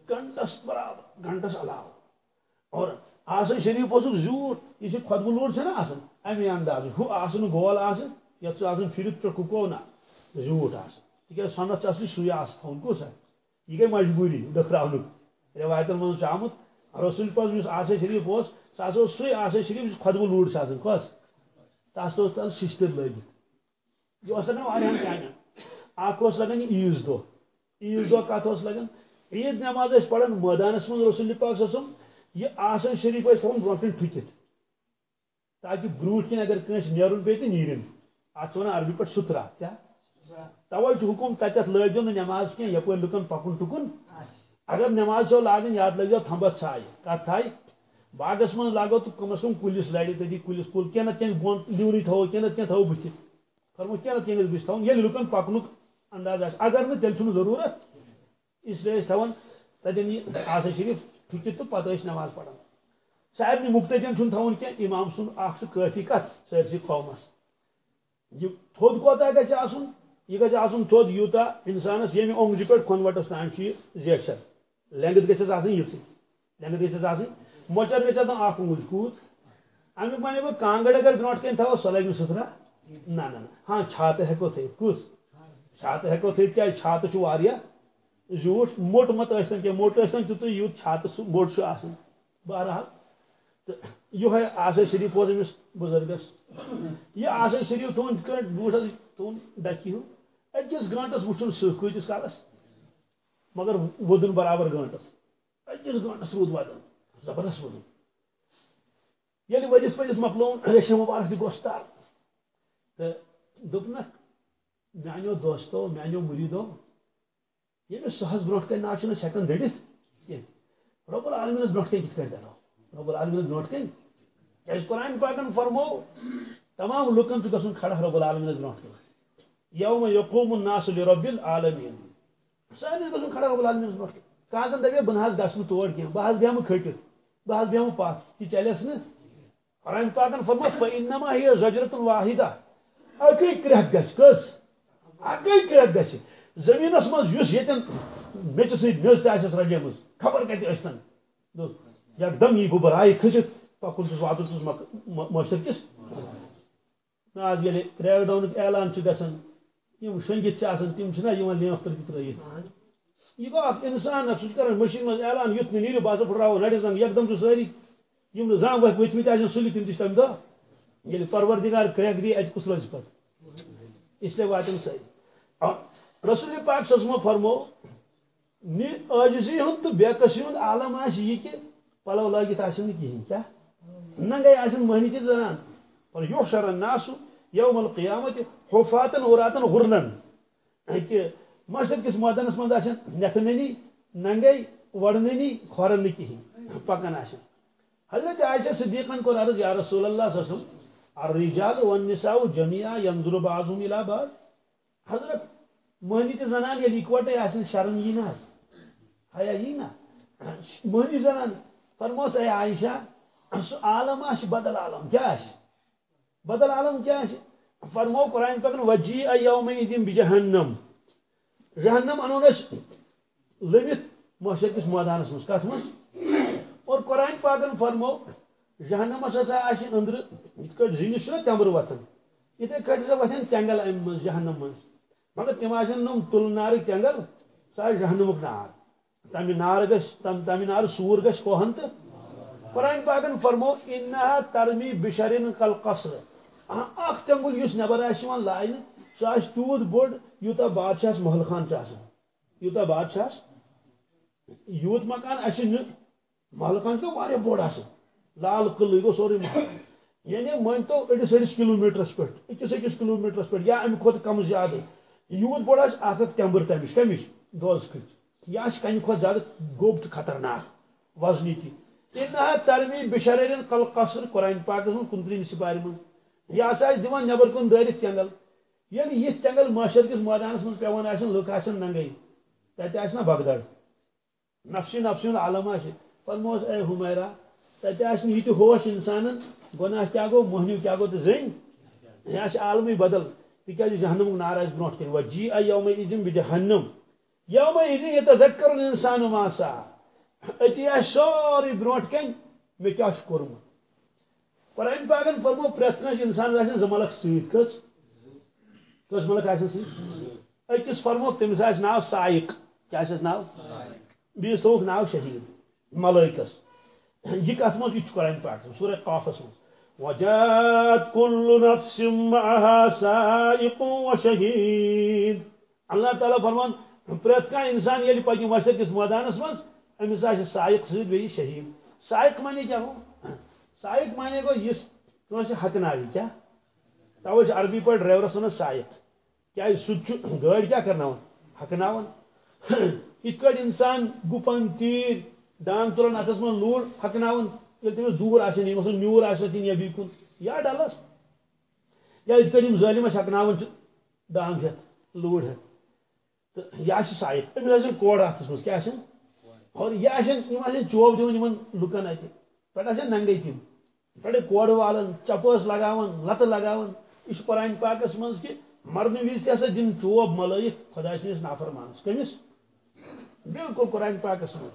گنٹس برابر گنٹس علاوٕ اور آسن شریف اوسُکھ زیوٗٹھ یہِ چھِ خۄدبہٕ لوٗر چھےٚ نا آسان اَمے اندازٕ ہُہ آسن گول آسان یَتھ ژٕ آسان پھِرِتھ پٮ۪ٹھ کُکو نہ زیوٗٹھ آسان۔ تِکیٛازِ سۄنت چھِ اصلی سُے آسان تھاوُن کُس یہِ گٔے مجبوٗری روایتن من آمت رسول پاک اس آسے شریف اس سہ ہسا سی آسے شریف خطبہ لوڑ آسان کس تس تل ششتر لگت یہ لگان واریاہن کامین اخ لگان عیز دہ عیز دہ کت لگان عید نماز پڑھان میدانس من رسول پاک سسم یہ آسن شریف تھوڑا برو کن ٹھکت تاکہ بروٹ کن اگر کنس نیرن پی تو نیرن۔ ات عربی پہ سترا کیا توے حکم تتھ لٲگزو نماز کی یپر لکن پکن ٹکن اگر نماز چو لاگن یاد لگ جاؤ تھمبت چھائے کت تھائی باغس من لاگو تو کم از کم کلس لڑی تھی کلس کل کی نت بون لیوری تھو کی نت تھو بت فرمو کی نت بس تھو یل لکن پکنک انداز آس اگر نہ تیل چھن ضرورت اس لیے تتین یہ آسا شریف ٹھکت تو پتہ نماز پڑھان سارے مختن چھن تھوان کی امام سن اخ کافی کت سرسی قومس یہ تھود کوتا گھس آسن یہ گھس آسن تھود یوتا انسانس یمہ اونگجہ پہ کھنوٹس تام زیچھر لینگت گھس آسن یژ لینگت گھس آسن مۄچر گھس آسن اکھ انگل کوٗت امیُک ونے بہٕ کانگڑ اگر برونٛٹھ کَنۍ تھاوو سۄ لگہِ نہٕ سُتھرا نہ نہ ہاں چھاتہٕ ہٮ۪کو تھٲیِتھ کُس؟ چھاتہٕ ہٮ۪کو تھٲیِتھ کیٛازِ چھاتہٕ چھُ واریاہ زیوٗٹھ موٚٹ مت ٲسۍتن کینٛہہ موٚٹ ٲسۍتن تیُتُے یوٗت چھاتہٕ سُہ موٚٹ چھُ آسان بہرحال تہٕ یِہوے آسٲ شریف اوس أمِس بُزرگس یہِ آسٲ شریف تھوٚوُن یِتھ کٲٹھۍ بوٗٹھس تھوٚوُن ڈَکہِ ہیوٗ أکِس گٲنٛٹس وٕچھُن سٕہ کۭتِس کالس۔ مگر ودن برابر گنٹس أکِس گنٹس رود ودن زبردست ودن۔ یعنی ییٚلہِ ؤدِس پٔدِس مۄکلووُن ریشم مُبارک تہِ گوٚستار تہٕ دوٚپنکھ میانیو دوستو، میانیو مُریٖدو ییٚمِس یعنی سۄحس برونٛٹھ کنہِ ناو چھِنہٕ أسۍ ہٮ۪کان دٔڑِتھ کینٛہہ یعنی رۄب العالمیٖنس برونٛٹھ کنہِ کِتھ کٲٹھۍ دَرو رۄب العالمیٖنس برونٛٹھ کنہِ کیٛازِ قرآن پاکن فرمو، تمام لُکن چھُ گژھُن کھڑا رۄب العالمیٖنس برونٛٹھ کنہِ یوم یقوم الناس لرب العالمیٖن. سٲنِس گژھُن کھڑا رۄب العالمیٖنس برونٛٹھ کنہِ کانٛہہ زن دپے بہٕ نہ حظ گژھٕ نہٕ تور کینٛہہ بہٕ حظ بیٚہمہٕ کھٔٹِتھ بہٕ حظ بیٚہمہٕ پتھ یہِ چلٮ۪س نہٕ قرآن پاکن فرمو، فإنما هي زجرة واحدة. اکٕے کرٛٮ۪کھ گژھِ کٔژ اکٕے کرٛٮ۪کھ گژھِ زٔمیٖنس منٛز یُس ییٚتٮ۪ن میٚژِ سۭتۍ میٚژ تہِ آسٮ۪س رلیمٕژ خبر کتہِ ٲسۍتن یکدم یی گوٚبر آیہِ کھٔسِتھ پکُن واتُن چھُس مٲشر کِس آز ییٚلہِ کرٛیک ڈاونُک اعلان آسان تِم چھِنہ یِوان لیمف ترقی ترٲیِتھ یہ گو اکھ انسان سہ کر مشین من اعلان بہٕ ہسا پھٕٹراوو نرِ زنگ یکدم چھُ سٲری یِم زانٛہہ وۄتھۍ ؤتھمٕتۍ آسن سُلہِ تِم تہِ تَمہِ دۄہ ییٚلہِ پروردِگار کرٛٮ۪کھ دی اَتہِ کُس روزِ پتہٕ اسلیے واتن سٲری رسول پاک سزمو فرمو نہِ عٲجزی ہُنٛد تہٕ بےکسی ہُنٛد عالم آسہِ یہِ کہِ پلو لٲگِتھ آسن نہٕ کِہیٖنۍ کیٛاہ ننگے آسن مٔہنی تہِ زنان پر یوٚح شرن ناسُ یوم القیامت حفاتن عوراتن غُرنن کہِ مشرق کس مٲدانس مز نتھننی ننگے وڑننی نہ کہین پکان آشن حضرت عائشہ صدیقن کو عرض یا رسول اللہ صلی اللہ علیہ وسلم الرجال والنساء جميعا ينظر بعضهم الى بعض. حضرت مہنی تہ زنان ییٚلہِ اکوٹے آسن شرم یی نہ حیا نہ مہنی زنان فرموس، اے عائشہ سُہ عالم آسہِ بدل عالم کیٛاہ آسہِ بدل عالم کیٛاہ آسہِ فرمو، قرآن پاکن وجی یوم بجہنم. جہنم انون لبت معاشر کس میدانس مز کت مز اور قرآن پاکن فرمو جہنمس ہسا اچھا اندر یہ زینس تمبر وتھان اتھے کٹ ہسا وتھان تینگل ام من جہنم من مگر تم نم تل نار تینگل سہ جہنمک نار تمہ نار گھ تمہ نار سور گھ کوہن تو قرآن پاکن فرمو، انہا ترمی بشرین کل قصر اخ تنگل اس نبر آن لائن سہ تیوت بوڑ یوتہ بادشاہ محل خان یوتہ بادشاہ یوت مکان اس محل خان واقع بوڑ آ لال قلعہ گو سوری محل یعنی مان تو اڑس اڑس کلو میٹرس پہ اکس اکس کلو میٹرس پہ یا امہ کھت کم زیادہ۔ یوت بوڑ آس اخ تمبر تمش کمش دوز کھچ۔ یہ کن کھت زیادہ گوب تو خطرناک، وزنی تھی۔ انہا ترمی بشرین قل قصر قرآن پاک من کنتری سپارِ من۔ یہ ہسا دان نبر کن دارت تینگل یعنی یہ تینگل معاشر کس میدانس من پیوان آسن لوک آسن ننگے تتہ آسنا بغدڑ نفسی نفسی عالم آس فرموس اے حمیرہ تتہ آس یہ تہ ہوش انسان گناہ کیا گو مہنیو کیا گو تو زن یہ عالمی بدل۔ تکیاز جہنم نار آس برونٹ کن وجی ا یوم اذن بجہنم۔ یوم اذن یتذکر الانسان ما سا اتی آس سوری برونٹ کن مے کیا کورمت قرآن پاکن فرمو پریت کس انسان آسن زملک سیت کس. کس ملک آسن سیت اکس فرمو تمس آس ناو سائق. کیا آسس ناو؟ بیس تھوک ناو شہید. ملائکس یہ کت مز یہ قرآن پاک سورہ قافس مز وجات كل نفس معها سائق وشهيد اللہ تعالیٰ فرمان پریت کان انسان یلی پکہ مشرق کس میدانس مز امس آس سائق ست بیٚیہِ شہید سائق معنی کیا ہو سائق مانے گو یہ کنس ہکناوی کیا توے عربی پہ ڈرائیورس ون سائق کیا سہ گاڑی کیا کرنا ہکناون ات کٹ انسان گپن تیر دان تلان اتس من لوڑ ہکناون یل تمس دور آسن یہ مثلا میور آسن یا بی کن یا ڈلس یا ات کٹ ظالم ہکناون دان ہت لوڑ ہت تو یہ سائق امس آسن کوڑ اتس مز کیا اور یہ چوب دن لکن اتہ پہ ننگے تم۔ بڑے کوڑ والن چپس لگاون لت لگاون۔ یہ قرآن پاکس من کہ مرنے وز تہ دن چوب ملائک خدا سنس نافر مانس کمس؟ بالکل قرآن پاکس من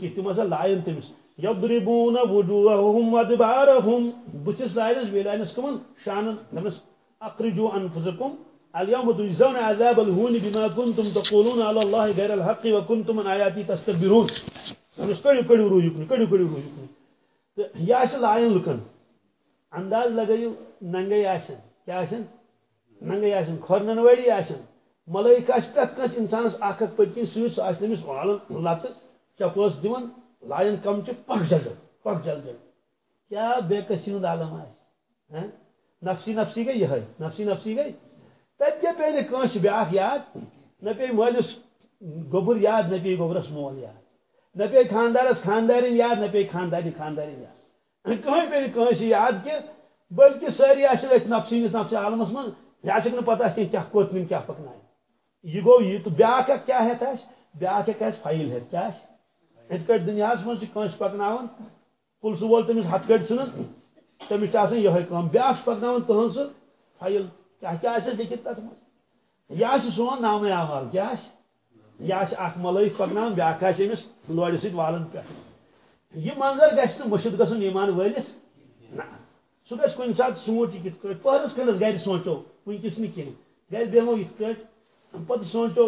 کہ تم ہسا لائن تمس۔ یضربون وجوہهم ودبارهم۔ بچس لائنس ویلائنس کمن؟ شانن۔ دمس اخرجوا انفسكم اليوم تجزون عذاب الهون بما كنتم تقولون على الله غير الحق وكنتم من آياتي تستكبرون. یعنی دمس کڑیو کڑیو رویو کڑیو کڑیو رویو تو یہ لائن لکن. انداز لگیو ننگے آسن کیا آسن ننگے آسن کھورنن وڑی آسن ملائک آس پرت کس انسانس اخ اخ پتکن سیت سہ تمس والن لت چپس دون لائن کم چھ پک جل جل، پک جل جل. کیا بے کسی ہند عالم آس ہاں؟ نفسی نفسی گئی یہ نفسی نفسی گئی؟ تب کیا پہ نہ بیاکھ یاد؟ نہ پہ مالس گوبر یاد، نہ پہ گوبرس مول یاد. نہ پہ خاندارس خاندارین یاد، نہ پہ خانداری خاندارین یاد. کہیں پہ کنس یاد کہ بلکہ ساری آس نفسی نس نفسی عالمس من یہ آسک پتہ کیا کوت کیا پکنائے یہ گو یہ تو بیاکھ کیا ہے تاش بیاکھ کیا فائل ہے کیا ات کٹ دنیا من کنس پکناون پلس وول تمس ہتھ کٹ ژھنن، تمس آسان یہ کم بیاکھ پکناون تہن سہ فائل کیا کیا آسہ لیکھت تتھ من یہ سون نام اعمال کیا یہ اخ ملائک پکنان بیاکھ امس لوڑ ست والن پہ یہ منظر گھس مشد گھن ایمان ولس نا سہ گھس کن سات سوچ کت پہ پہرس کھنڈس گھر سوچو ونکس نا کھین گھر بیمو یہ پہ پتہ سوچو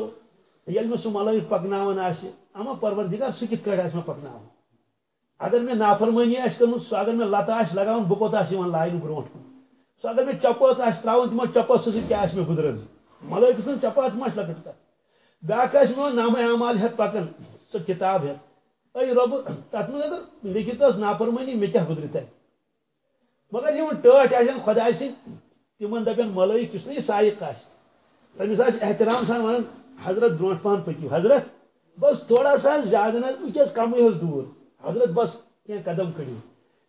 یل میں سہ ملائک پکنان آس اما پروردگار سہ کت پہ پکنا اگر میں نافرمانی آس کرم سہ اگر میں لت آس لگا بہ کوت آس لائن برونٹ کن سہ اگر میں چپت آس ترا تمو چپس سۭتۍ کیٛاہ آسہِ مےٚ گُدرٲمٕژ ملٲیکہٕ سٕنٛز چپات ما چھِ لۄکٕٹ کتھ بیاکھ میون نام اعمال ہت پکن، سو کتاب ہت اے رب، تت من اگر لکھت اس نافرمانی مے کیا گزری تہ مگر یم ٹاٹ آسن خدا سن تمن دپن ملائک کس نہیں؟ سائق آس تمس آس احترام سان ون حضرت برونٹ پان پکیو۔ حضرت، بس تھوڑا سا زیادہ نہ وچس کم ہس دور۔ حضرت بس کی قدم کڑیو۔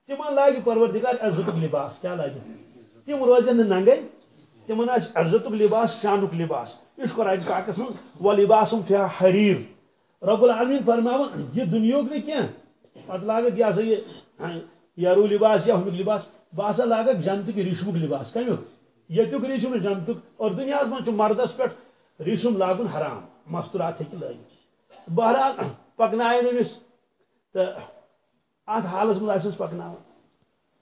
تمن لاگی پروردگار عزت لباس، کیا لاگی تم روزن ننگے تمن آس عزت لباس، شانک لباس۔ اس قرآن پاکس من و لباسم فیا حریر۔ رب العالمین فرماون یہ دنیا نے کیا پتہ لاگت یہ؟ سا یہ یارو لباس یا ہمیک لباس۔ باسا لاگت جنتک ریشمک لباس کمیک یتک ریشم جنتک، اور دنیا من مردس پہ ریشم لاگن حرام، مستورات ہیکہ لگت بہرحال پکنائے نمس تو ات حالس من پکناون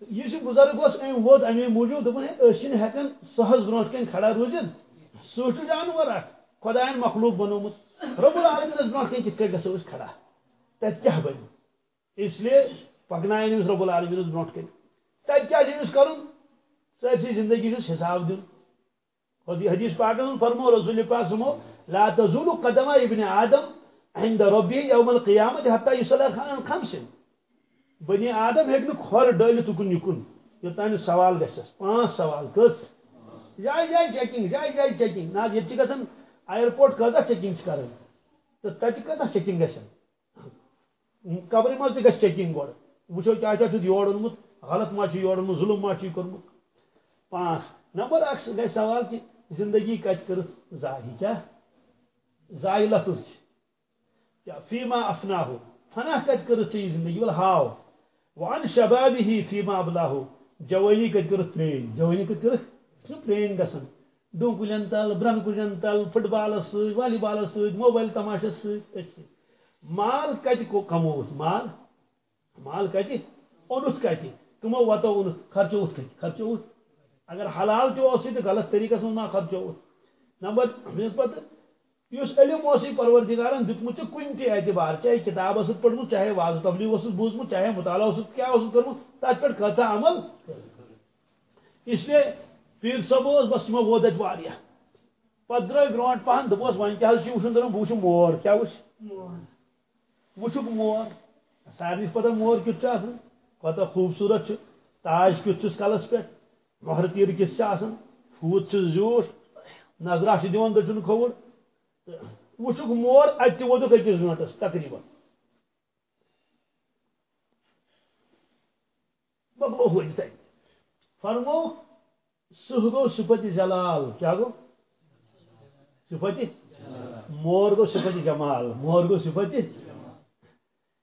یہ بزرگ اس ام ووت امی موجود دپن ٲسۍ ہیکان سہس برونٛٹھ کن کھڑا روزتھ سہ جانور اخ خدا مخلوق بنومت رب العالمین برو کن کت گھو کھڑا۔ تت کیا بن اس لیے پکنائن رب العالمین برو کن تت کیا امس کر سرسی زندگی حساب دن۔ خود حدیث پاک فرمو، رسول پاک سمو لا تزول قدم ابن آدم عند ربی یوم القیامت حتی یصلی خمس۔ بنی آدم ہیک نہ کھور ڈالت اکن یکن یوتان سوال گھس پانچ سوال کس جائے جائے چیکنگ جائے جائے چیکنگ نا یہ گھن ایئرپورٹ کتا چیکنگ کران تو تت کتا چیکنگ گھن قبر مز تہ گھس چیکنگ گۄڈٕ وچھو کیا کیا یور اونمت غلط ما یور اونمت ظلم ما کورمت پانچ۔ نمبر اکھ گئی سوال کہ زندگی کت کر ظاہی کیا؟ ظاہی لفظ کیا فیما افنا ہو فنا کت کر زندگی؟ بول ہاؤ۔ وان شباب ہی فیما ابلا ہو جوانی کت کر ترین جوانی کت کر ترین گسن ڈو کلین تل برن کلین تل فٹ بالس ست والی مال کت کو کموت مال. مال کت اونت کت کمو وتو اونت خرچ اوت کت خرچ اوت اگر حلال چوسی تو غلط طریقہ من ما خرچ اوت نمبر پتہ اس علم اسی پروردگارن دتمت کن تہ اعتبار چاہے کتاب اس پڑھمت چاہے واضح تبلیغ اس بوزمت چاہے مطالعہ اس کیا اس کرمت تت پہ کتا عمل؟ اس لیے پیر اس بس تمو وود واریا پتہ درٛاے برونٛٹھ پہن دوٚپُس وۄنۍ کیٛاہ حظ چھِ وٕچھُن دَپان بہٕ وٕچھِ مور کیٛاہ وٕچھ؟ وٕچھُکھ مور۔ سارنٕے پتہ مور کیُتھ چھُ آسان؟ کوتاہ خوٗبصوٗرت چھُ تاج کیُتھ چھُس کلس پٮ۪ٹھ؟ مہر تیر کس پھوت زیوٹھ نظرہ دان دچن کھوڑ وچھ مور اتہ ووت اکس گنٹس تقریباً. فرمو سہ گو صفت جلال کیا گو صفت مور گو صفت جمال. مور گو صفت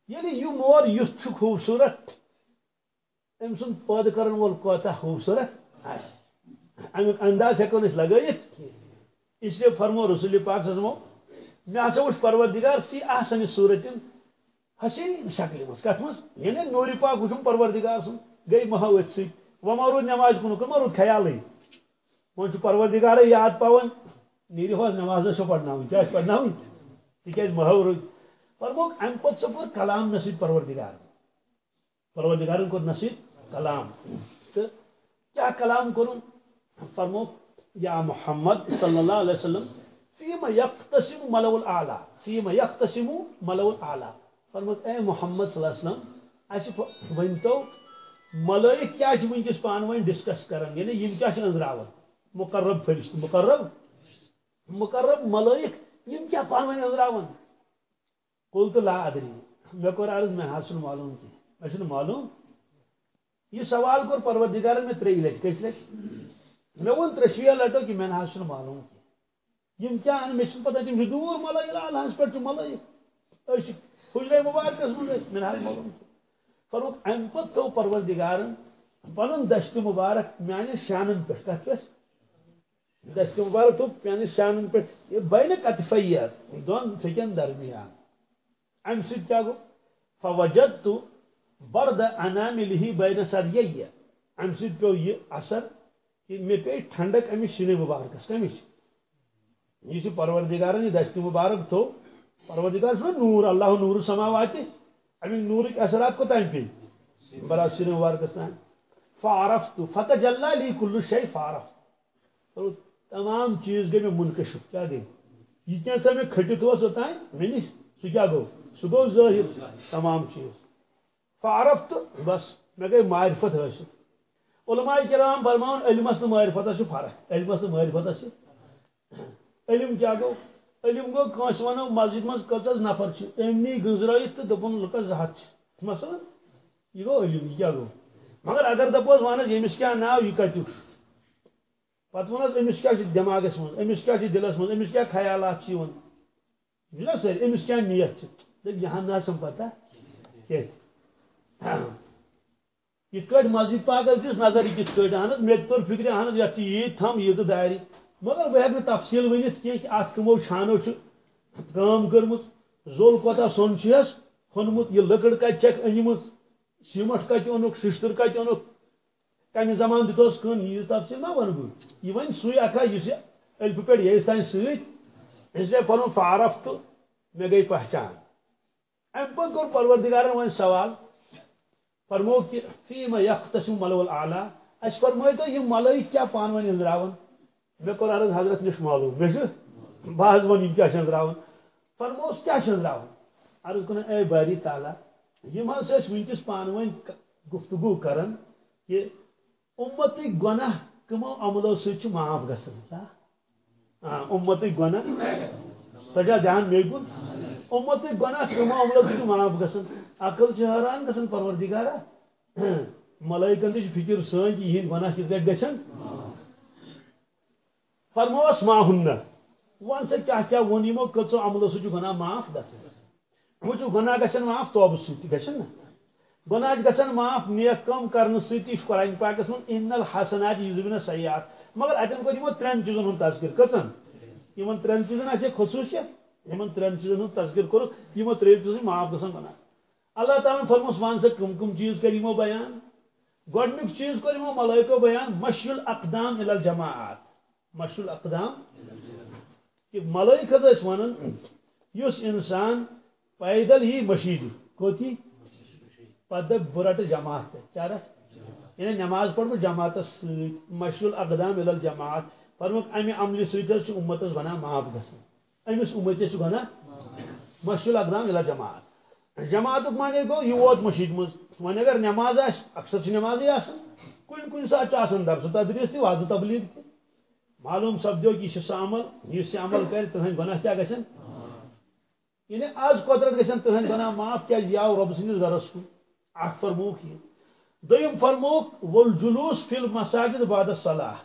یعنی یہ مور یھ خوبصورت. ام سن پید کرن وول کوتا خوبصورت. امیک انداز ہیکو اس لگائیت اس لیے فرمو رسول پاک سزمو میں ہسا وچ پروردگار فی احسن صورت حسین شکل مس کت مس یعنی نور پاک وچھم پروردگار سن، گئی محوت سی و مرود نماز کن کن مرود خیال ون پروردگار یاد پاون، نیری ہو نماز سو پڑھنا کیا پڑھنا تکیاز محو روز فرمو ام پت سپور کلام نصیب پروردگار۔ پروردگار کو نصیب کلام۔ تو کیا کلام کروں؟ فرمو یا محمد صلی اللہ علیہ وسلم فیم یقتسم ملو الاعلی فیم یقتسم ملو الاعلی۔ فرمو اے محمد صلی اللہ علیہ وسلم اس ونتو ملائک کیا چھ ونکس پان ون ڈسکس کرن یعنی یم کیا چھ انزراون مقرب فرشت مقرب؟ مقرب ملائک یم کیا پان ون انزراون قلت لا ادری۔ میں کور عرض میں حاصل معلوم کی۔ میں معلوم؟ یہ سوال کور پروردگار میں تری لٹ کس لٹ میں ون ترشیا لٹو کہ میں نے حاصل معلوم یم کیا ان مشن پتہ تم دور ملائک اللہ پہ ملائک اش حجرہ مبارکس من میں نے معلوم کی۔ فرموک ام پت تو پروردگار پن دشت مبارک میانہ شانن پہ کت پہ دشت مبارک تو میانہ شانن پہ یہ بین کتفیت دون فکن درمیان ام سب کیا گو؟ فوجدت برد انامله بین سریہ ام سب پیو یہ اثر کہ مے پہ ٹھنڈک امس شین مبارکس کمچ یہ پروردگار یہ مبارک تو پروردگار نور، اللہ نور سماوات امی نورک اثرات کو تائم پی برا شین مبارکس تائم فعرفت فتجلى لي كل شيء فعرفت۔ تمام چیز گئی میں منکشف، کیا گئی یہ کیا سا میں کھٹت ہوا سوتا ہے؟ میں نہیں۔ سو کیا گو؟ سو گو ظاہر۔ تمام چیز۔ فعرفت، بس۔ میں گئی معرفت حاصل علماء کرام فرمان علمس معرفت سے فرق. علمس معرفت سے علم کیا گو؟ علم گو کنس ونو مسجد مز کتس نفر امنی گزرائت تو دپن لکس زہت مثلا یہ گو علم کیا گو؟ مگر اگر دپوس ونس یمس کیا ناو یہ کتیک پتہ ونس امس کیا چھ دماغس من امس کیا چھ دلس من امس کیا خیالات چھ یہ نا سر امس کیا نیت چھ. دپ یہاں نہ سم پتہ کہ ہاں۔ یہ کٹ مسجد پاک دس نظر یہ کت کٹ اہن مے تور فکر اہن یہ عید تھم عید داری مگر بہ ہیکہ تفصیل ورنت کی ات کمو شانو کام کرمت زول کوتا سون چس کھنمت یہ لکڑ کت چک انمت سیمٹ کت اونک ششتر کت اونک کمہ زمان دتوس کن یہ تفصیل نہ ون بہ۔ یہ ون سوی اکھا اس الف پہ یہ تان ست اس لیے پن فارف تو مے گئی پہچان۔ ام پتہ کور پروردگارن ون سوال فرمو کہ فیم یختسم ملو الاعلی اس فرمائے تو یہ ملائک کیا پان ون اندراون؟ مے کور عرض حضرت نش معلوم. مے باز ون یہ کیا اندراون. فرموس کیا اندراون؟ عرض کن اے باری تعالی یہ یم ہسا ونکس پان ون گفتگو کرن کہ امت گناہ کمو عملو سی معاف گسن. کیا امت گناہ. سجا دھیان مے گن امت گناہ کمو عملو سی معاف گسن. عقل حیران گسن پروردگارا ملائکن تھی فکر سن کہ یہ گناہ کت گھر گھن فرموس ما ہن ون سا کیا کیا ون یمو کچو عملو سہ گناہ معاف گھن وچو گناہ گھن معاف توبہ سۭتۍ گھن نا۔ گناہ گھن معاف، نیک کم کرنے سۭتی قرآن پاکس من، ان الحسنات یذبن سیئات۔ مگر اتن کو یمو ترین چیزن ہند تذکر کچن۔ یمن ترین چیزن آسے خصوصیت، یمن ترین چیزن ہند تذکر کور یمو ترین چیزن معاف گھن گناہ۔ اللہ تعالیٰ فرموس ون سا کم کم چیز کر یمو بیان گۄڈنیُک چیز کر یمو ملائکو بیان مشل اقدام الى الجماعات. مشل اقدام؟ کہ ملائکت اس ونن یس انسان پیدل ہی مشید، کوتی؟ پتہ برٹ جماعت کیا رٹ یعنی نماز پڑھ جماعت مشل اقدام الى الجماعت فرمک امی عمل سۭتۍ امتس بنا معاف گژھان أمِس امس امتس بنا مشل اقدام الى جماعت جماعت مانے گو یہ ووت مشید مز۔ ون اگر نماز اکثر نمازی کن کن سات درس تدریس تہ واضح تبلیغ تہ معلوم سپدو کہ یہ عمل اس عمل کر تہند گناہ کیا گھن یعنی آز قدرت گھن تہند گناہ معاف کیا آو رب سندس گرس کن اخ فرموک یہ۔ دویم فرموک، والجلوس فی المساجد بعد الصلاح۔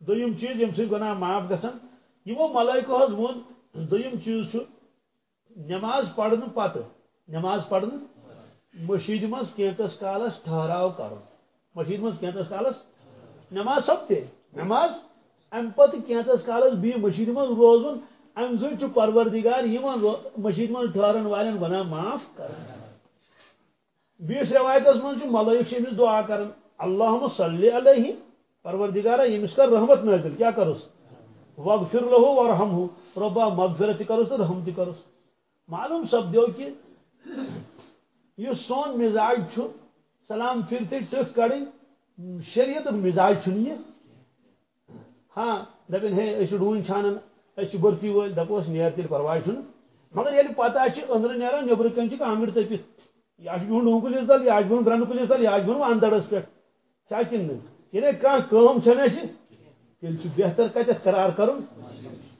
دویم چیز یم سی گناہ معاف گھن یمو ملائکہ حض ون دویم چیز نماز پڑھنے پتہ نماز پڑھنے مشید مز کینتس کالس ٹھہراؤ کرو۔ مشید مز کینتس کالس؟ نماز سپتے نماز؟ ام پتہ کینتس کالس بی مشید مز روزن۔ ام سچ پروردگار یمن مشید مز ٹھہرن والن گناہ معاف کر بیس روایتس من ملائک امس دعا کرن۔ اللہم صلی علیہ۔ پروردگارا یمس کر رحمت نازل۔ کیا کرس؟ وغفر له ورحمه ربا مغفرت کرس، رحمت کرس۔ معلوم سپدو کہ یہ سون مزاج سلام پھرتے ٹک کڑی شریعت مزاج یہ ہاں دپن ہے ڈون چھانن اس برتی ول دپوس نیر تیل پرواہ چھ مگر یل پتہ اندر نیران نبر کن کانگڑ تپت یہ بہن ڈون کلس تل یہ بہن برن کلس تل یہ بہن اندڑس پہ۔ چا کن یعنی تیل بہتر کتس قرار کرن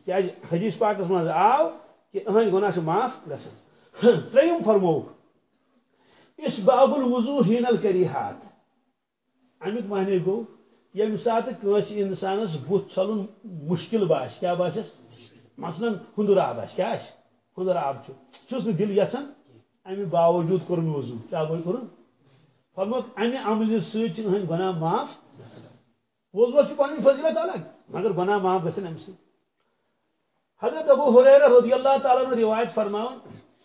کیا حدیث پاکس مز آو کہ اہن گناہ معاف گژھن تریم ہاں، فرموک اس باب الوضو ہین الکریحات۔ امیک معنی گو، یم سات کنس انسانس بت چھلن مشکل باش۔ کیا باشس مثلا ہندر آب آس کیا ہندر آب چھس دل یسان امی باوجود کور وضو کیا بھائی کور فرمت امی عمل ست گناہ معاف۔ وضو پن فضیلت الگ، مگر گناہ معاف گھن ام سی حضرت ابو حریرہ رضی اللہ تعالیٰ نے روایت فرماؤن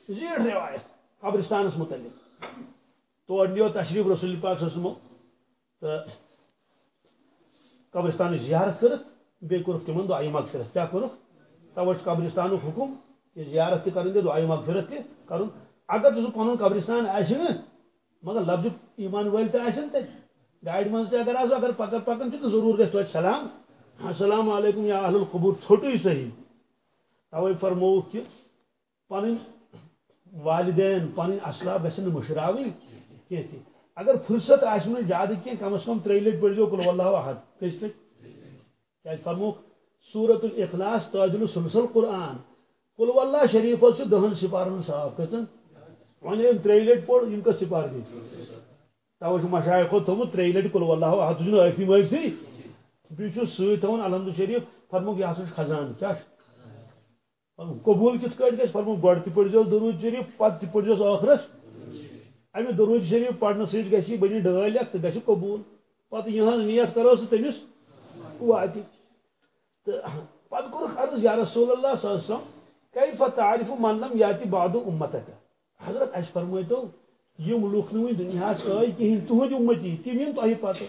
زیڑ روایت قبرستانس متعلق۔ تور نیو تشریف رسول پاک سسمو تو قبرستان زیارت کرت بی کورک تمن دعائی مغفرت کیا کورک توش قبرستان حکم، یہ زیارت تہ کرن دعائی مغفرت تہ کرن اگر تس پن قبرستان آس مگر لفظ ایمان ول تہ آسن تہ گاڑی من تہ اگر آسو اگر پکن پکن تو ضرور گژھِ توتہِ سلام۔ ہاں، السلام علیکم یا اہل القبور ژھوٹٕے صحیح۔ توے فرمووُکھ کہ پنٕنۍ والدین پن اسلاف گھن مشراوی کی اگر فرصت آس زیادہ کی کم از کم ترے لٹ پڑھو کل اللہ احد کس لٹ کیا فرموک سورت الاخلاص تاج السلسل قرآن کل اللہ شریف سے دہن سپارن صاف کھن ون ترے لٹ پوڑ یم سپار دی توجہ مشایخ کو تھومت ترے لٹ کل اللہ احد تجن معافی بیچ ست تھون الحمد شریف فرموک یہ ہسا خزان کیا قبول کت کٹ گھر فرمو گۄڈ تہ پڑھزو درود شریف پتہ تہ پڑھزوس ٲخرس امہ درود شریف پڑھنہ سۭتۍ گژھِ بنی ڈٲلۍ اکھ تہٕ گژھِ قبوٗل۔ پتہٕ یِہٕنٛز نیت کرو سُہ تٔمِس واتہِ تہٕ پتہٕ کوٚرُکھ عرض یا رسول اللہ صلی اللہ علیہ وسلم، کیف تعریف من لم یاتی بعد امتک؟ حضرت اَسہِ فرمٲتو یِم لُکھ نہٕ وٕنۍ دُنیاہس ٲے کِہیٖنۍ تُہٕنٛدۍ اُمتی، تِم یِن تۄہہِ پتہٕ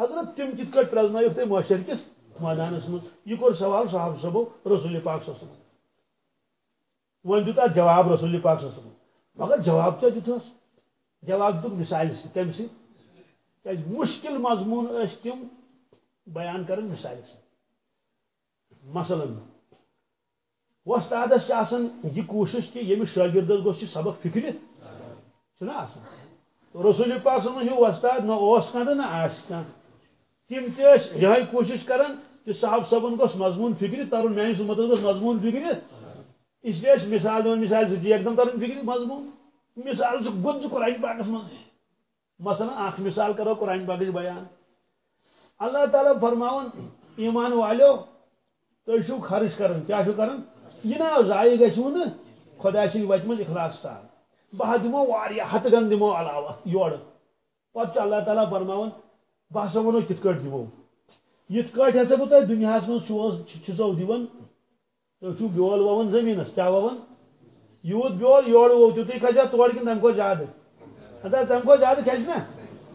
حضرت تِم کِتھ کٲٹھۍ پرٛزنٲیِکھ تُہۍ معاشر کِس؟ مٲدانس منٛز یہِ کوٚر سوال صاحب صٲبو رسول پاک صٲب ون دیت اتھ جواب رسول پاک صلی اللہ علیہ وسلم۔ مگر جواب کیا دیتس جواب دیت مثال سے کم سی مشکل مضمون اس تم بیان کرن مثال سے؟ مثلا وستادس یہ کوشش کہ یمس شاگردس گوس سبق فکر چھنا رسول پاک صلی اللہ علیہ وسلم وستاد نہ اوس کھانا، نہ آس کھانا۔ تم تس یہ کوشش کران کہ صاحب صبن گوس مضمون فکر ترن میانس امتس گوس مضمون فکر اس لیے مثال دون مثال زی جی ایک دم ترن فکر مضمون۔ مثال گد قرآن پاکس من مثلا اخ مثال کرو، قرآن پاک بیان۔ اللہ تعالیٰ فرماون، ایمان والو تھی چھو خرچ کرن۔ کیا چھو کرن؟ یہ نا ضائع گھو نا خدا سن وتہ من اخلاص سان بہ دمو واریاہ ہتھ گن دمو علاوہ یور پتہ اللہ تعالیٰ فرماون بہ ہسا ونو کت کٹ دمو یت کٹ ہسا بہ تہ دنیا من سوز چھسو دیون۔ تھی چھو بیول وون زمینس کیا وون یوت بیول یور وو تیوتھے کھسیا تور کن تم کو زیادہ ادا تم کو زیادہ کھس نا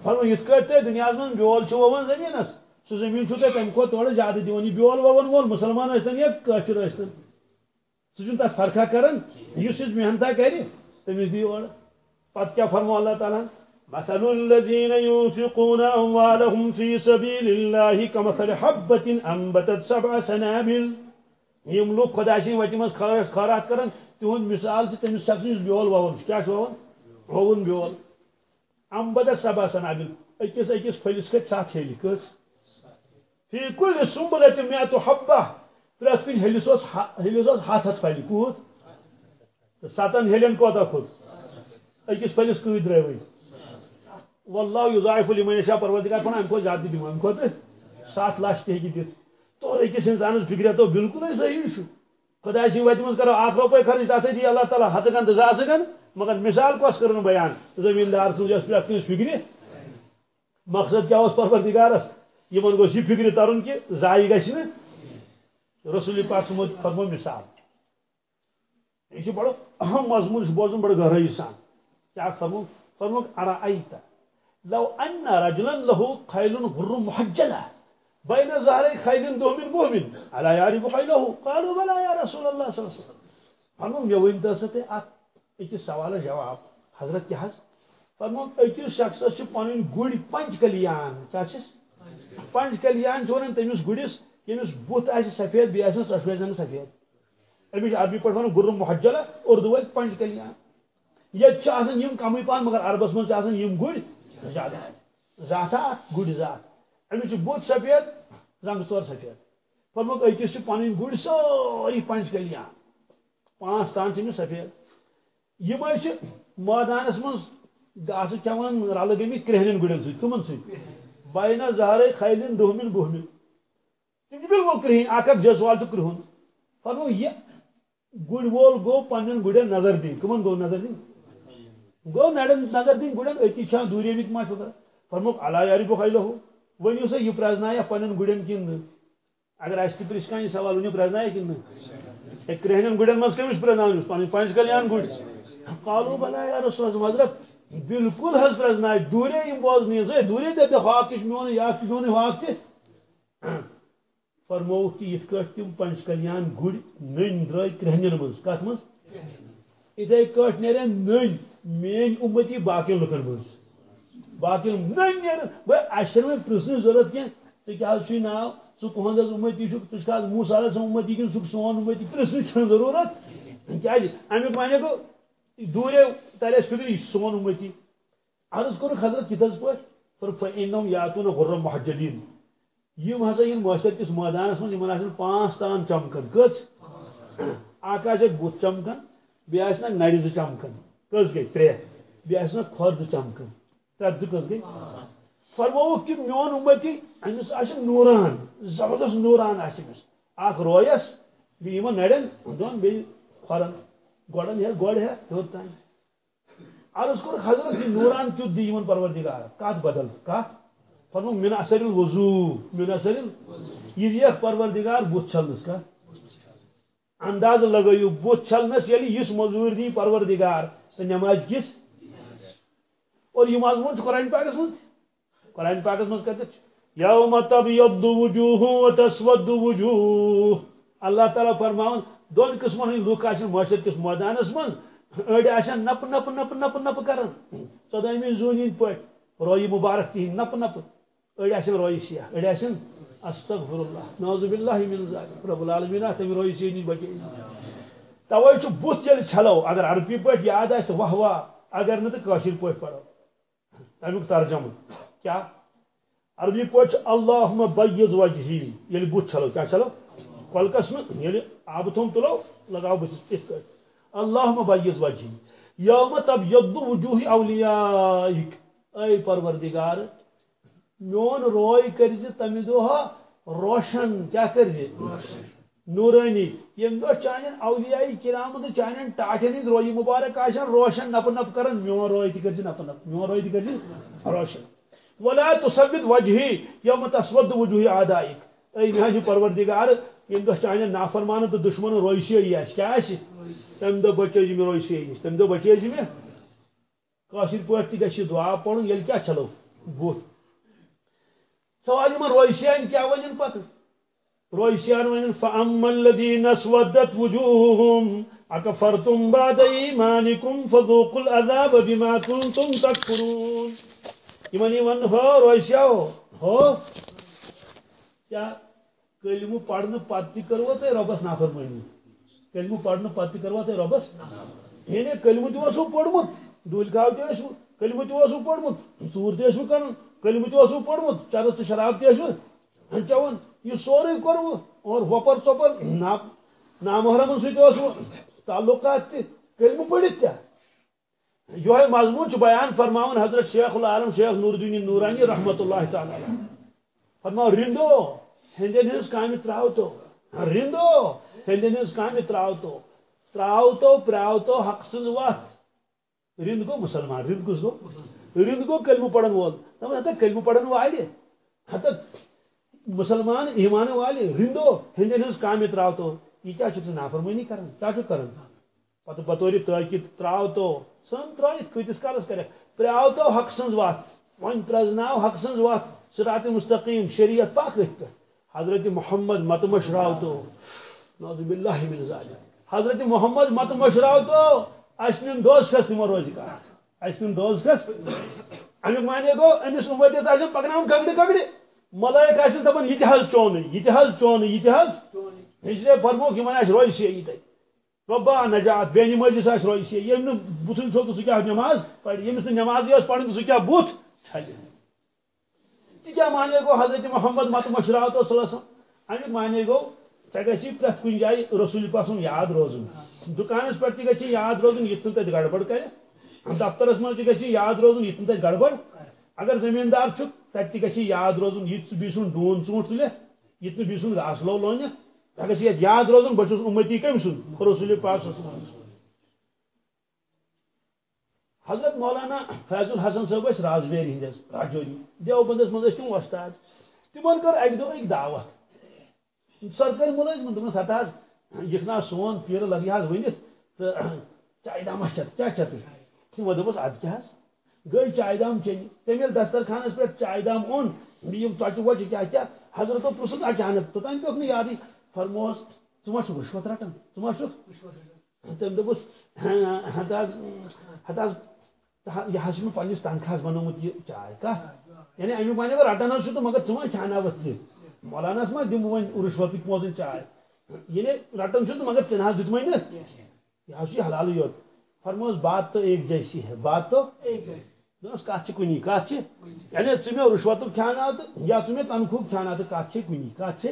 فرمو یت کٹ تہ دنیا من بیول چھ وون زمینس سو زمین چھو تہ تم کو تور زیادہ دیون یہ بیول وون وول مسلمان ٲسۍتن یا کٲشر ٲسۍتن سہ چھ فرقہ کران اس محنتہ کر تمس دی اور پتہ کیا فرمو اللہ تعالیٰ مثل الذين ينفقون أموالهم في سبيل الله كمثل حبة أنبتت سبع سنابل یم لوگ خدا جی سن وتہ مز خیرات کران تہند مثال تمس شخص بیول وون کیا وون وون بیول۔ أنبتت سبع سنابل أکس أکس پھلس کھت سات ہیلہِ کٔژ في كل سنبلة مئة حبة پرت کن ہلس ہلس ہاتھ ہاتھ پھلہِ کوٗت ستن ہیلین کوتاہ کھوٚت أکِس پھلِس کۭتۍ درٛاے وۄنۍ واللہ یضاعف لمن یشاء، پروردگار پنہ امہ کھۄتہٕ زیادٕ دِمو امہ کھۄتہٕ سَتھ لچھ تہِ ہیٚکہِ دِتھ تو أکِس اِنسانس فِکرِ تو بالکُلٕے صحیح چھُ خۄداے سٕنٛدِ وتہِ منٛز کرو اکھ رۄپے خرٕچ تتھ دی اللہ تعالیٰ ہتہٕ گن تہٕ زاسہٕ گن مگر مثال کۄس کٔرٕن بیان۔ زمیٖندار سٕنٛز یۄس پرٛٮ۪تھ کٲنٛسہِ فِکرِ مقصد کیٛاہ اوس پروردگارس یِمن گوٚژھ یہِ فِکرِ ترُن کہِ ضایہِ گژھِ نہٕ رسول پاک سمجھ فرمو مثال۔ یہ بڑا اہم مضمون بوزن بڑا گہرائی سان کیا فرمو فرمو ارا ایتا لو ان رجلا له خیل غر محجلة بين ظهر خیل دومن بومن الا يعرف خیله قالوا بلا یا رسول الله صلی اللہ علیہ وسلم. فرمو مے ون تستے ات اکس سوال جواب. حضرت کیا حض. فرمو اکس شخص چھ پنن گڑ پنج کلیان. کیا چھ پنج کلیان چھون تمس گڑس یمس یعنی بت آ سفید بیس سفید سفید. امس عربی پہ ون گر محجلہ، اردو ول پنج کلیان. یہ یم کم پہن مگر عربس من یم گر زیادہ ذاتا گر ذات امس بت سفید رنگ طور سفید۔ فرمک اکس پن گر سوری پنج کلیان پانچ تان چھ سفید۔ یم مٲدانس من گاسہ کھان رل گمت کرہنین گرین سی کمن سی؟ بینہ زہرے خیلن دہمن بہمن تم بالکل کرہین اکھ اکھ جزوال تو کرہن فرمو یہ گڑ وول گو پن گڑن نظر دین کمن گو نظر دین گو نڑن نظر دین گڑن اتی چھان دوری مت ما شکر فرمو علا یاری بو خیلو ونیو سا یہ پرزنایا پنن گڑن کن اگر اس کی پرسکان یہ سوال ونیو پرزنایا کن ایک رہنن گڑن مس کمس پرزنایا پن پانچ کلیان گڑ قالو بلا یا رسول اللہ حضرت، بالکل حضرت پرزنایا دوری یم بوزنی زے دوری دے ہاک کش میون یا میون ہاک تہ فرمو کہ یہ تم پنچ کلیان گڑ نن درائے کرہنین من کت من اتھے کٹ نیرے نن، مین امتی باقی لکن من باقی نن نیر بھائی اشر میں پرسن ضرورت کی ژے کیا چھ ناو ژٕ کہند امتی چھ ژٕ چھکھ موسا علیہ امتی کن ژٕ سون امتی پرسن چھ ضرورت؟ کیا امیک معنی گو دورے تلے فکر یہ سون امتی. عرض کور حضرت کتس پہ فإنهم ياتون غرم محجلين یم ہسا ان معاشر کس میدانس من آن پانچ تان چمکن کچ اک آس بت چمکن بی آس نا نر زٕ چمکن کٔژ گٔے ترٛےٚ بیٚیہِ آسہِ نا کھۄر زٕ چمکن ترٛےٚ زٕ کٔژ گٔے فرمووُکھ کہِ میون اُمتی أمِس آسہِ نوٗران، زبردست نوٗران آسہِ أمِس اکھ رویس بیٚیہِ یِمن نرٮ۪ن دۄن بیٚیہِ کھۄرن گۄڈن ہٮ۪س گۄڈٕ ہٮ۪س ہیوٚر تانۍ عرض کوٚرُکھ حضرت یہِ نوٗران کیُتھ دی یِمن پروردِگار۔ کتھ بدل کتھ فرمو من اثر الوضو، من اثر یہ دیکھ پروردگار بت چھلنس کا انداز لگو بت چھلنس یلی یعنی اس مزور دی پروردگار۔ تو نماز کس؟ اور یہ مضمون قرآن پاکس من قرآن پاکس من کہتے یوم تبیض وجوہ و تسود وجوہ۔ اللہ تعالیٰ فرماون دون قسمن ہند لوک آسن معاشر کس میدانس من اڑ آسن نپ نپ نپ نپ نپ کران ژۄدہمہِ زوٗنہِ ہٕنٛدۍ پٲٹھۍ روی مبارک تہند نپ نپ۔ اڑ آسن روی سیاہ اڑ آسن استغفر اللہ نعوذ باللہ من ذلک رب العالمین، تم روی سی نش بچے۔ توے چھ بت یل چھلو۔ اگر عربی پہ یاد آس واہ واہ۔ اگر نہ تو کاشر پہ پڑھو۔ تمیک ترجمہ کیا؟ عربی پہ اللہم بیض وجہی یل یعنی بت چھلو کیا چھلو کلکس میں یل آب تھوم تلو لگاو بتس ات اللہم بیض وجہی یوم تب ید وجوہ اولیائک۔ اے پروردگار، میون روی کرز تمہ دہ روشن، کیا کرز نورانی یم دہ چان اولیاء کرام تو چان ٹاٹن ہند روی مبارک آشان، روشن نپ نپ کران میون روی تہ کرز نپ نپ میون روی تہ کرز روشن۔ ولا تصبت وجهي يوم تسود وجوه اعدائك اي میانہ پروردگار یم دہ چان نافرمان تو دشمن رویسی آس کیا آس تم دہ بچے مے رویسی نش تم دہ بچے جی مے کاشر پہ تہ دعا پڑھ یل کیا چلو؟ بت سوال یمن رویسیان کیا ون پتہ؟ رویسیان ون فاما الذين اسودت وجوههم اكفرتم بعد ايمانكم فذوقوا العذاب بما كنتم تكفرون یمن ون ہو رویسیاو ہو کیا کلمہ پڑھنے پتہ کرو تہ ربس نافرمانی کلمہ پڑھنے پتہ کرو تہ ربس یعنی کلمہ تہ پوڑمت دول کاو تہ کلمہ تہ پوڑمت ژور تہ کرن کلمہ تہ پوڑمت چرس تو شراب تہ چون یہ سورے کرو اور ہوپر چوپر نامحرمن ست تعلقات تہ کلمہ پڑھت تہ یہ مضمون بیان فرماون حضرت شیخ العالم شیخ نور الدین نورانی رحمت اللہ تعالی فرماو رندو ہندین ہز کام تراو تو رندو ہندین ہز کام تراو تو تراو تو پراو تو حق سن وقت رند گو مسلمان رند کس گو رند گو کلمہ پڑھن وول دپان ہتا کلمہ پڑھن والے ہتا مسلمان ایمان والے رندو ہندین ہز کام تراو تو یہ کیا چھو نافرمانی کرن، کیا چھو کرن؟ پتہ بطور تاکید تراو تو سن ترائت کتس کالس کرے۔ پریاو تو حق سنز وات ون پرزناو حق سنز وات سرات مستقیم، شریعت پاک پہ حضرت محمد مت مشراو تو نعوذ باللہ من ذالک۔ حضرت محمد مت مشراو تو اشنم دوز کس نمو روزی کار۔ اشنم دوز کس امیک معنی گو امس امتیت آشن پکنام کگڑی کگڑی ملائک آشن دپن یہ حض چون یہ حض چون یہ حض ہجرے فرمو کہ من آش روز سی یہ ربا نجات بے نمازی آس روی یم نا بتن چھو تو سہ نماز پڑھ یمس نماز یس پڑھ تو سہ بت چھلہِ تہ مانے گو حضرت محمد مت مشرات وسلم؟ امیک مانے گو ژے گژھی پرٛٮ۪تھ کُنہِ جایہِ رسول پاک سُنٛد یاد روزُن. دُکانس پٮ۪ٹھ تہِ گژھی یاد روزُن یِتھ نہٕ تَتہِ گڑبڑ کرِ دفترس منٛز تہِ گژھی یاد روزُن یِتھ نہٕ تَتہِ گڑبڑ. اگر زمیٖندار چھُ تَتہِ تہِ یاد روزُن یہِ بیٚیہِ سُنٛد ڈوٗن ژوٗنٛٹھ تُلِتھ یِتھ نہٕ بیٚیہِ سُنٛد گاسہٕ لوٚو لونِتھ یہ یاد روزن بہت امتی کم سن رسول پاک حضرت مولانا فیض الحسن صاحب رازویری ہندس راجوری دیو بندس مز تم وستاد تمن کر اک دہ اک دعوت۔ سرکاری ملازم دپن ہتا یخنا سون پیر لگی حظ ونت تو چائے دام چت کیا چت تمو دپس اد کیا گئی چائے دام چین تم یل دسترخانس پہ چائے دام اون. یم ژۄچہِ وۄچہِ کیٛاہ کیٛاہ حضرتو پرٛژھُن اچانک توٚتام پیوٚکھ نہٕ فرموس ژٕ چھُکھ رُشوت رٹان ژٕ ما چھُکھ تٔمۍ دوٚپُس ہتہٕ حظ ہتہٕ حظ یہ حظ چھُ پنٛنِس تنخواہس یہِ چاے یعنی امیُک ونے بہٕ رٹان حظ تہٕ مگر ژٕ ما چھاناوتھ تہِ مولانس ما دِمہٕ وۄنۍ رُشوتٕکۍ پونٛسہٕ چاے یعنی رٹان چھُ تہٕ مگر ژٕ نہ حظ دیُتمے نہٕ. یہِ حظ چھُ حلالٕے یوت فرموس بات تو ایک جیسی ہے. بات تو دوٚپنس کتھ چھِ کُنی کتھ چھِ یعنی ژٕ مےٚ رُشوتُک کھیاناو یا ژٕ مےٚ تنخوٗہُک کھیاناو تہٕ کتھ چھے کُنی کتھ چھے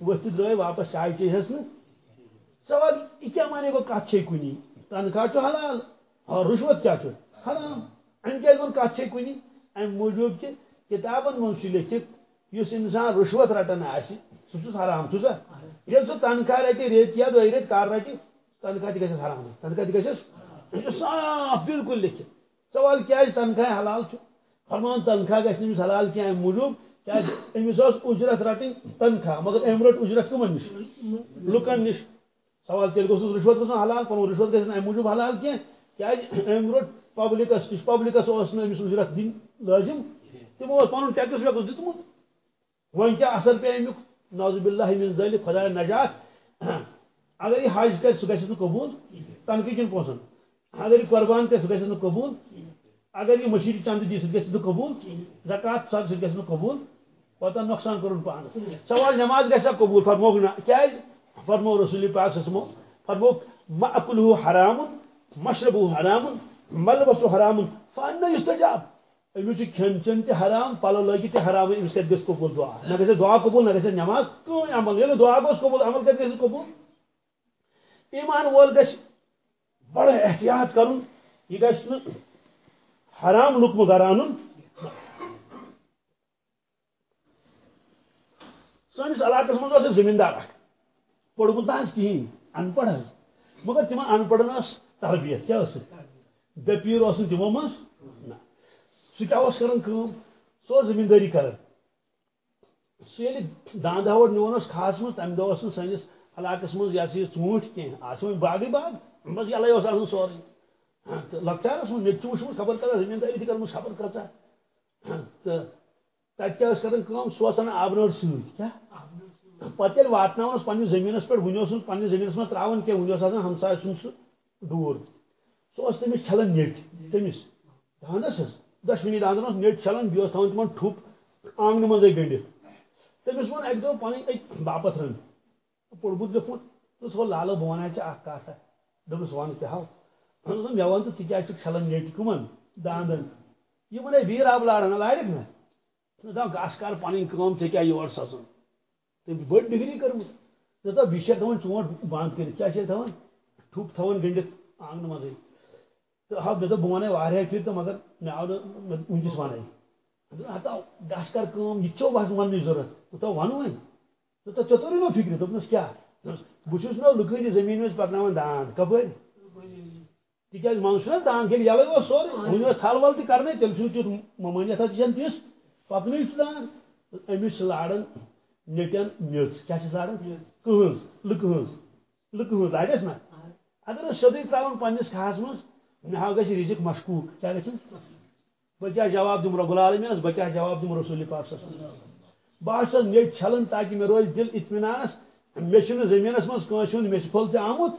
ورت درائے واپس چائے چیس نا سوال یہ کیا مانے گو کت کنی تنخواہ حلال اور رشوت کیا چھ حرام ام کیا ون کت کنی ام موجود کہ کتابن من چھ لکھت اس انسان رشوت رٹان آس سہ حرام سا یل سہ تنخواہ رٹی ریت یا دہ ریت کار رٹی تنخواہ تہ گھس حرام تنخواہ تہ گھس صاف بالکل لکھت سوال کیا تنخواہ حلال فرمان تنخواہ گھس حلال کی موجود امس اجرت رٹن تنخواہ، مگر ام رٹ اجرت کمن نش لکن نش سوال تیل گوس رشوت گھن حلال؟ پن رشوت گھن ام موجود حلال کی ام رٹ پبلکس نش پبلکس امس اجرت دن لازم؟ تمو پن ٹیکس ویکس دتمت ون کیا اثر پہ امیک نوز باللہ من ذلك خدا نجات۔ اگر یہ حج کر سہ گھس قبول؟ تنخواہ کن پونسن اگر یہ قربان کر سہ گھس قبول، اگر یہ مشیر چند دی جی سب گھو قبول، زکات سب سب گھو قبول پتہ نقصان کرن پان سوال نماز گھا قبول فرموک نا کیا فرمو رسول پاک سسمو فرموک مأکلہ حرام مشربہ حرام ملبس حرام، فانا یستجاب۔ امس کھین چن تہ حرام پلو لگی تہ حرام امس کت گھس قبول دعا۔ نہ گھس دعا قبول، نہ گھس نماز کون عمل؟ یل دعا گوس قبول، عمل کت گھس قبول۔ ایمان وول گھس بڑا احتیاط کرن یہ گھس حرام لقمہ گر ان سنس علاقس مز زمیندار اخ پوڑمت نہ کہین ان پڑھ مگر تم ان پڑھن تربیت کیا بپیر تمو مز سہ کر سو زمینداری کر سہ داند ہور نون خاص مز تمہ دہ سنس علاقس مز یہ ژوٗنٛٹھۍ کینٛہہ آسان باغٕے باغ۔ بس یلے اوس آسان سورُے لۄکچارس منٛز مےٚ تہِ وٕچھمُت خبر کۭژاہ زمیٖندٲری تہِ کٔرمٕژ خبر کۭژاہ تہٕ تَتہِ کیٛاہ ٲسۍ کران کٲم سُہ اوس اَنان آبہٕ سۭتۍ کیٛاہ پتہٕ ییٚلہِ واتناوان پننِس زٔمیٖنس پٮ۪ٹھ وُنہِ اوس نہٕ پننِس زٔمیٖنس منٛز ترٛاوان کینٛہہ وُنہِ اوس آسان ہمساے سُنٛد سُہ ڈوٗر سُہ اوس تٔمِس چھلان نیٚٹۍ تٔمِس دانٛدس حظ دۄشوٕنی دانٛدن اوس نیٚٹ چھلان بیٚیہِ اوس تھاوان تِمن ٹھوٚپ آنٛگنہٕ منٛزٕے گٔنڈِتھ تٔمِس ووٚن اکہِ دۄہ پنٕنۍ أکۍ باپتھ رن۔ پوٚرمُت لیوٚکھمُت دوٚپُس ہو لالو بہٕ ونہٕ ژےٚ اکھ کتھ دوٚپُس ون کیٛاہ ہو مےٚ ون تہٕ ژٕ کیٛازِ چھُکھ چھلان داندن یِمن ہے بیٖر آب لاران لارکھ نا دپ گژھ کر پنٕنۍ کٲم ژےٚ کیٛاہ یور سوزُن تٔمۍ چھِ بٔڑ ڈگری کٔرمٕژ ژٕ دپ یہِ چھےٚ تھاوان ژوٗنٛٹھ بنٛد کٔرِتھ کیٛاہ چھےٚ تھاوان ٹھُپ تھاوان گٔنڈِتھ آنٛگنہٕ منٛزٕے ہا مےٚ دوٚپ بہٕ وَنَے واریاہ پھِرِ مگر مےٚ آو نہٕ وٕنکٮ۪س ہتا گژھ کر کٲم یہِ چھو بس وَننٕچ ضوٚرتھ ژٕ وَن وۄنۍ ژٕ ژےٚ توٚرُے نہ فِکرِ بہٕ چھُس نہ لُکہٕ زٔمیٖن کپٲرۍ تِکیٛازِ منٛز چھُنہ داند ییٚلہِ یَلے اوس سورُے وٕنہِ اوس تھل ول تہِ کرنے تیٚلہِ چھُنہٕ تیُتھ ممٲنیتھا تہِ چھنہٕ تِژھ پکنٕے چھُ داند أمِس چھِ لاران نیٚٹٮ۪ن میٚژ کیٛاہ چھِس لاران کٕہٕنٛز. لُکہٕ ہٕنٛز لُکہٕ لاگٮ۪س نہ اگر سیوٚدُے ترٛاوان پننِس کھہس منٛز مےٚ ہاو گژھِ رِزِق مشکوٗک. کیٛاہ گژھِ بہٕ کیٛاہ جواب دِمہٕ رۄب العالمیٖنس بہٕ کیٛاہ جواب دِمہٕ رسوٗل پاکس بہٕ حظ چھَس نیٚٹۍ چھلان تاکہِ مےٚ روزِ دِل اطمینانس مےٚ زٔمیٖنس کٲنٛسہِ ہُنٛد مےٚ چھُ پھل تہِ آمُت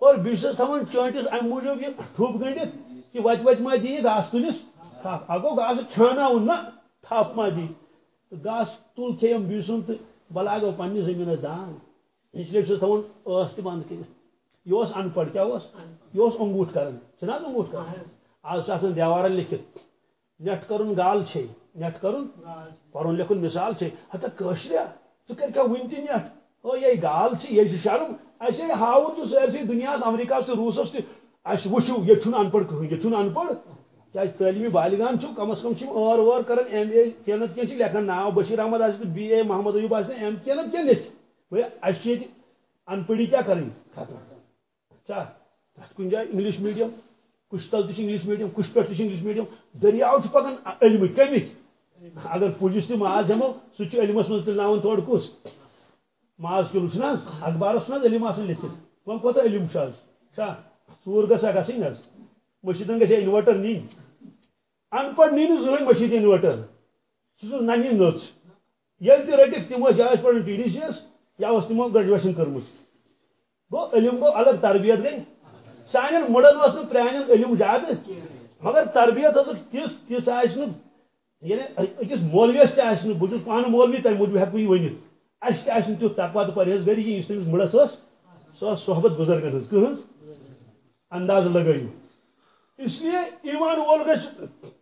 اور بیٚیہِ چھُس تھاوان چٲنٛٹِس امہِ موٗجوٗب یہِ ٹھوٚپ گٔنڈِتھ کہِ وتہِ وتہِ ما دِیہِ گاسہٕ تُلِس تھپھ اگوٚو گاسہٕ کھیٛاناوُن نہ تھپھ ما دِیہِ تہٕ گاسہٕ تُل کھیٚیَم بیٚیہِ سُنٛد تہٕ بہٕ لاگو پننِس زٔمیٖنس دان. اِسلیے چھُس تھاوان ٲس تہِ بنٛد کٔرِتھ یہِ ان پڑھ اوس یہِ اوس انگوٗٹھ کران چھُنہ حظ انگوٗٹھ کران چھُ آسان دیوارن لیکھِتھ نٮ۪ٹ کرُن گال چھے نٮ۪ٹ کرُن؟ پرُن لیکھُن مثال چھے ہتا کٲشریا ژٕ کر تہِ او یہ گال یہ شرم۔ اے ہاؤن تو سرسی دنیا امریکہ تو روسس تہ وچو یہ ان پڑھ کہیں یہ ان پڑھ۔ کیا تعلیمی بالغان چھو؟ کم از کم اور اور کرن۔ ایم اے کینت کی لکھن ناو بشیر احمد آس بی اے محمد ایوب آس ایم کینت کی لکھ بھائی اس ان پڑھی کیا کریں؟ ختم اچھا تک کن جائے انگلش میڈیم۔ کچھ تل تہ انگلش میڈیم، کچھ پہ انگلش میڈیم۔ دریاو پکان علم کمک اگر پولیس تہ ماز ہمو سہ علمس من تلناون تھوڑ کس ماز کلو چھ اخبارس من علم آسان لکھت وۄنۍ کوتاہ علم چھُ آز چھا ژوٗر گژھا گژھٕنۍ حظ مٔشیٖدن گژھِ اِنوٲٹر نِنۍ ان پڑھ نی. نہٕ زٕہٕنۍ مٔشیٖد اِنوٲٹر سُہ چھُ ننہِ نٔژ ییٚلہِ تہِ رٔٹِکھ تِم ٲسۍ یا ٲسۍ پران ٹی ڈی سی یس یا اوس تِمو گریجویشن کٔرمٕژ گوٚو علم گوٚو الگ تربیت گٔے سانٮ۪ن مُڑن ٲس نہٕ پرٛانٮ۪ن علم زیادٕ مگر تربیت ٲسٕکھ تِژھ تِژھ آسہِ نہٕ یعنی أکِس مولوِیس تہِ آسہِ نہٕ بہٕ چھُس پانہٕ مولوی تمہِ موٗجوٗب ہٮ۪کہٕ بہٕ یہِ ؤنِتھ اس تہ تیُتھ تقوا تو پرہیزگٲری کینٛہہ یُس تٔمِس مُڑس ٲس سۄ ٲس صحبت بُزرگن ہٕنٛز کٕہٕنٛز انداز لگٲیِو اسلیے ایمان وول گژھِ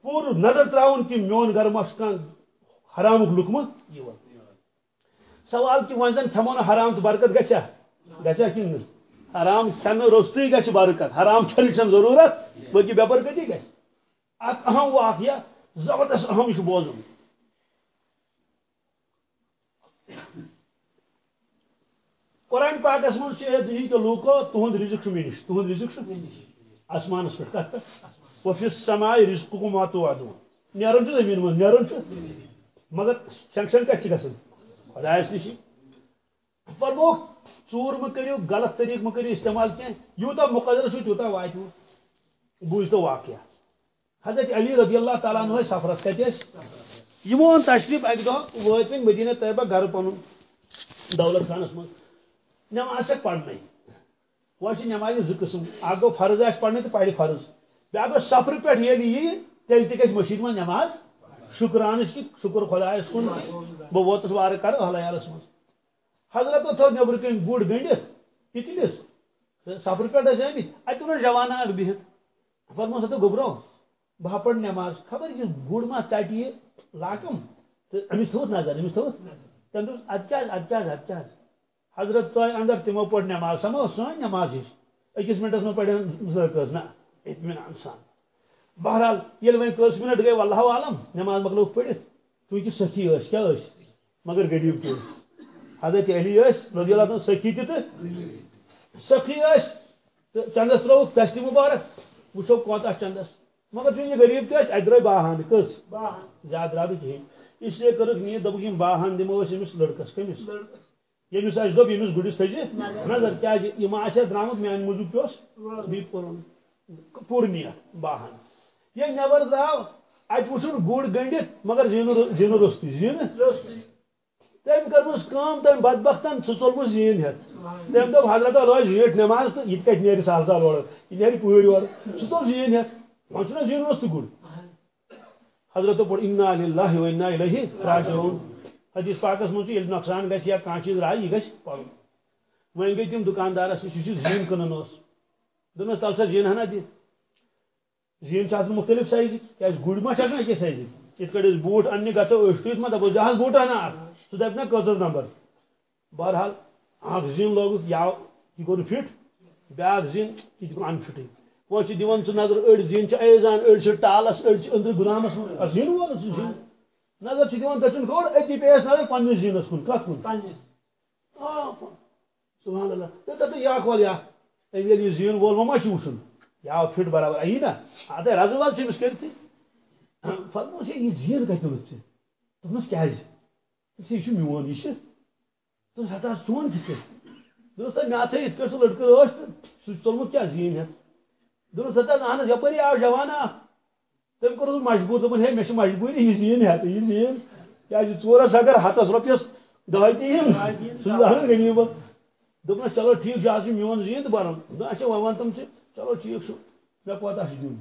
پوٗرٕ نظر ترٛاوُن کہِ میون گرٕ ما چھُ کانٛہہ حرامُک لُکمہٕ یِوان سوال کہِ وۄنۍ زن کھٮ۪مو نہٕ حرام تہٕ برکت گژھیا گژھیا کِنہٕ نہٕ حرام کھٮ۪نہٕ روٚستٕے گژھِ برکت. حرام کھٮ۪نٕچ چھنہٕ ضروٗرت. بلکہِ بے برکتی گژھِ اکھ اہم واقعہ زبردست اہم یہِ قرآن پاکس من دِنۍ تہٕ لوٗکو تُہُنٛد رِزق چھُ مےٚ نِش تُہُنٛد رِزق چھُ آسمانس پٮ۪ٹھ کتھ پٮ۪ٹھ وفِس سماے رِزقُکُم واتو واتو نیران چھُ زٔمیٖن نیران مگر سینکشن کتہِ چھِ گژھان خۄدایس نِشی ژوٗر مہٕ کٔرِو غلط طریٖقہٕ مہٕ کٔرِو استعمال کینٛہہ یوٗتاہ مُقدر چھُ تیوٗتاہ واتوٕ بوٗزتو واقعہ۔ حضرت علی رضی اللہ تعالیٰ عنہ سفرس کتہِ ٲسۍ یِمو اوٚن تشریٖف اکہِ دۄہ وٲتۍ وۄنۍ مدیٖنہ طیبہ گرٕ پنُن دولت خانس منٛز نماز چھک پڑھنے وہ نماز زٕ قسم اکھ گوٚو فرض آسہِ پڑھنے تو پرِ فرض۔ بیاکھ سفر پہ یہ تیل تہ گھس مشید من نماز۔ شکرانش کی، شکر خدایس کن بہ ووتس وار کر اہلیالس من حضرت تھو نبر کن گڑ گنڈت تتلس سفر پہ آمت اتہ روز جوانان بہت فرمو سا گبرو بہ پڑ نماز خبر یہ گڑ ما ٹٹی لاکم، تو امس تھوس نظر امس تھوس؟ تم دوس ادچاز ادچاز ادچاز حضرت ژاے اندر تمو پڑ نماز، سمو سٲنۍ نماز ہِش أکِس مِنٹس منٛز پڑن زٕ کٔژ نہ۔ اطمینان سان۔ بہرحال ییٚلہِ وۄنۍ کٔژ منٹ گٔے واللہ عالم، نماز مۄکلووُکھ پٔرِتھ چوٗنٛکہِ سخی ٲسۍ کیٛاہ ٲسۍ مگر غریٖب تہِ حضرت علی ٲسۍ رضی اللہ تعالیٰ سخی تہِ تہٕ سخی ٲسۍ تہٕ چندس ترٛووُکھ دشتہِ مُبارک۔ وٕچھو کوتاہ چندس؟ مگر چوٗنٛکہِ غریٖب تہِ اَتہِ درٛاے باہان کٔژ زیادٕ درٛاو نہٕ کِہیٖنۍ اس لیے کٔرٕکھ نیت دوٚپُکھ یِم باہان دِمو أمِس لٔڑکَس کٔمِس ییٚمِس اَسہِ دوٚپ ییٚمِس گُرِس تھٲیزِ نظر۔ کیٛازِ یہِ ما درٛامُت میٛانہِ موٗجوٗب پیوٚس؟ بیٚیہِ پوٚرُن پوٗرٕ نیت باہان ییٚلہِ نٮ۪بر درٛاو اَتہِ وٕچھُن گُر گٔنڈِتھ مگر زیٖنہٕ روٚستُے زیٖنہٕ تٔمۍ کٔرمٕژ کٲم تٔمۍ بدبختن سُہ ژوٚلمُت زیٖن ہٮ۪تھ تٔمۍ دوٚپ حضرت روزِ زیٖٹھ نٮ۪ماز تہٕ یہِ تہِ کَتہِ نیرِ سہل سہل اورٕ یہِ نیرِ پوٗرۍ اورٕ سُہ ژوٚل زیٖن ہٮ۪تھ زیٖن روٚستُے گُر حضرت پوٚر اِنا للہ و انا الیہ راجعون حدیث پاکس منٛز چھُ ییٚلہِ نۄقصان گژھِ یا کانٛہہ چیٖز راے یہِ گژھِ پَرُن وۄنۍ گٔے تِم دُکاندارس نِش یُس یہِ زیٖن کٕنان اوس دوٚپنس تل سا زیٖن ہنا دِ زیٖن چھِ آسان مختلف سایزٕکۍ کیٛازِ گُرۍ ما چھِ آسان اَکے سایزٕکۍ یِتھ کٲٹھۍ أسۍ بوٗٹ اَننہِ گژھو أسۍ تُہۍ ما دَپو جہاز بوٗٹ اَنا اکھ سُہ دَپہِ نا کٔژٕر نمبر بہرحال اکھ زیٖن لوگُکھ یاو یہِ نہٕ فِٹ بیٛاکھ زیٖن یہِ تہِ گوٚو اَنفِٹٕے وۄنۍ چھِ دِوان سُہ نظر أڑۍ زیٖن ایزان چھِ ٹالس چھِ أنٛدرٕ گُدامس منٛز زیٖن وول نظر چھِ دِوان دٔچھُن کھوٚر أتی پیٚیس نظر پنٛنِس زیٖنس کُن کتھ کُن سبحان اللہ تتھ یا کھول یا یہِ زیٖن وول وۄنۍ ما چھُ وٕچھُن یا فِٹ برابر اَیی نا اَدٕ رزٕ وز چھِ أمِس کٔرتھٕے فرموس یہِ زیٖن اوٚنُتھ ژےٚ دوٚپنس کیٛازِ یہِ میون یہِ چھُ دوٚپُس ہتا چون دوٚپُس ہے مےٚ ہسا یِتھ کٲٹھۍ سُہ لٔڑکہٕ ٲس تہٕ سُہ چھُ تُلمُت کیٛاہ زیٖن ہٮ۪تھ دوٚپُس ہتا اہن حظ یپٲری آو جوانا اکھ تٔمۍ کوٚرُس مجبوٗر دوٚپُن ہے مےٚ چھِ مجبوٗری یہِ زیٖن ہٮ۪تھ یہِ زیٖن. کیٛازِ ژورس اگر ہتس رۄپیس دۄہ تہِ سُہ چھُ اہن غریٖبس دوٚپنس چلو ٹھیٖک چھُ آز چھُ میون زیٖن تہٕ برُن اچھا وۄنۍ وَن تِم ژٕ چلو ٹھیٖک چھُ مےٚ کوتاہ چھُ دیُن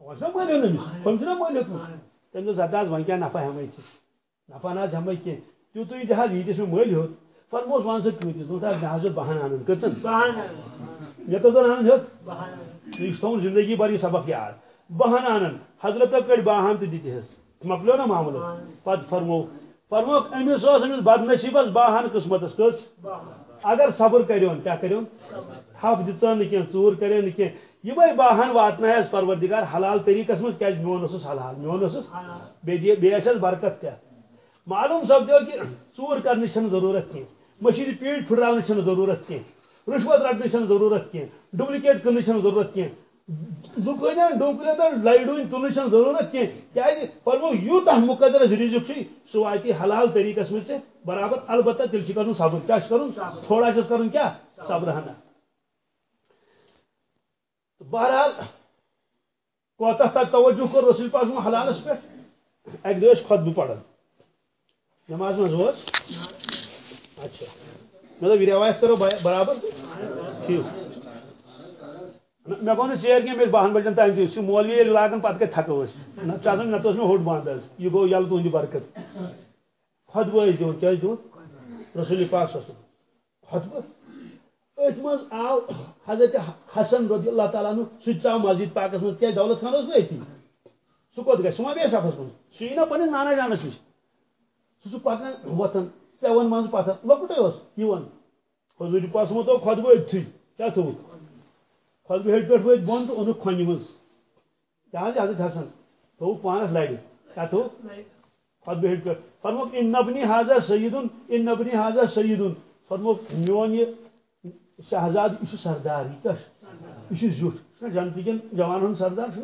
وۄنۍ چھُنا مٲلِو أمِس وۄنۍ چھُنا مٲلِو تٔمۍ دوٚپ زداز وۄنۍ کیٛاہ نفع ہٮ۪مٕے ژٕ نفع نہ حظ ہٮ۪مٕے کینٛہہ تیُتُے تہِ حظ ییٖتِس مےٚ مٔلۍ ہیوٚت فرموس وَن ژٕ کۭتِس دوٚپ حظ مےٚ حظ اوس بہن اَنُن کٔژن مےٚ کٔژن اَنُن ہیوٚت یہِ تھوٚومُت زندگی بھر یہِ سبق یاد. بہن اَنن حضرت کٔڑۍ باہن تہٕ دِتِہس مۄکلیو نا معاملہٕ. پتہٕ فرمو. فرموکھ أمِس اوس أمِس بدنصیٖبس باہن قٕسمتس کٔژ اگر صبر کٔرِون کیٛاہ کٔرِون ژوٗر کٔرِن نہٕ کینٛہہ یِمے باہن واتنایس پروردگار. حلال طریٖقس منٛز کیٛازِ میون اوسُس حلال. میون بیٚیہِ آسٮ۪س برکت تہِ معلوم سپدیو کہ ژوٗر چھنہٕ ضروٗرت کینٛہہ مٔشیٖد پیٖٹ پھٕٹراونٕچ چھنہٕ ضروٗرت کینٛہہ رُشوت رٹنٕچ چھنہٕ ضروٗرت کینٛہہ ڈُپلِکیٹ کٕننٕچ چھنہٕ ضروٗرت کینٛہہ۔ دُکٲنیٚن ڈُپلیٹن لایڈوٗنۍ تُلنٕچ چھنہٕ ضروٗرت کینٛہہ۔ کیٛازِ فرمو یوٗتاہ مُقدر رِزق چھُے سُہ واتہِ حلال طریٖقس منٛز ژےٚ برابر۔ البتہ تیٚلہِ چھُ کرُن صبر۔ کیٛاہ چھُ کرُن؟ تھوڑا چھُس کرُن کیٛاہ؟ صبر ہنا۔ بہرحال، کوتاہ تک توجہ کوٚر رسول پاک حلالس پٮ۪ٹھ؟ اکہِ دۄہ ٲسۍ خۄطبہٕ پران نماز منٛز اوس اچھا۔ مطلب یہ روایت کرو برابر؟ ٹھیک۔ مےٚ گوٚو نہٕ ژیر کینٛہہ بہن بجن تام تہِ سُہ مولوی ییٚلہِ لاگان پتہٕ کتہِ تھکو أسۍ نتہٕ چھُ آسان نتہٕ اوس مےٚ ہوٚٹ بنٛد حظ یہِ گوٚو یَلہٕ تُہنٛدِ برکت۔ خۄطبہٕ ٲسۍ دِوان کیٛاہ ٲسۍ دِوان رسول پاک صٲب خۄطبہٕ أتھۍ منٛز آو، حضرت حسن رضی اللہ تعالیٰ عنہ سُہ تہِ مسجد پاکس منٛز کیٛازِ دولت خان اوس نا أتی سُہ کوٚت گژھِ سُہ ما بیٚیہِ صفس منٛز سُہ یی نا پنٕنِس نانا جانس نِش سُہ چھُ پکان وۄتھان پیوان منٛزٕ پتھر لۄکُٹے اوس یِوان حضوٗرِ پاس تھوٚو خۄطبہٕ أتھٕے کیٛاہ تھوٚوُکھ خۄطبہٕ ہیٚٹہِ پٮ۪ٹھ وٲتۍ بۄن تہٕ اوٚنُکھ کھۄنہِ منٛز کیٛاہ حظ حضرت حسن تھوٚوُکھ پانس لرِ کیٛاہ تھوٚوُکھ خۄطبہٕ ہیٚٹہِ پٮ۪ٹھ فرموکھ اِن نبنی حاضا سعیدُن اِن نبنی حاضا سعیدُن فرموکھ میون یہِ شہزاد یہ سردار یہ کیا یہ زیوٹ جنتی کن جوان ہند سردار چھُ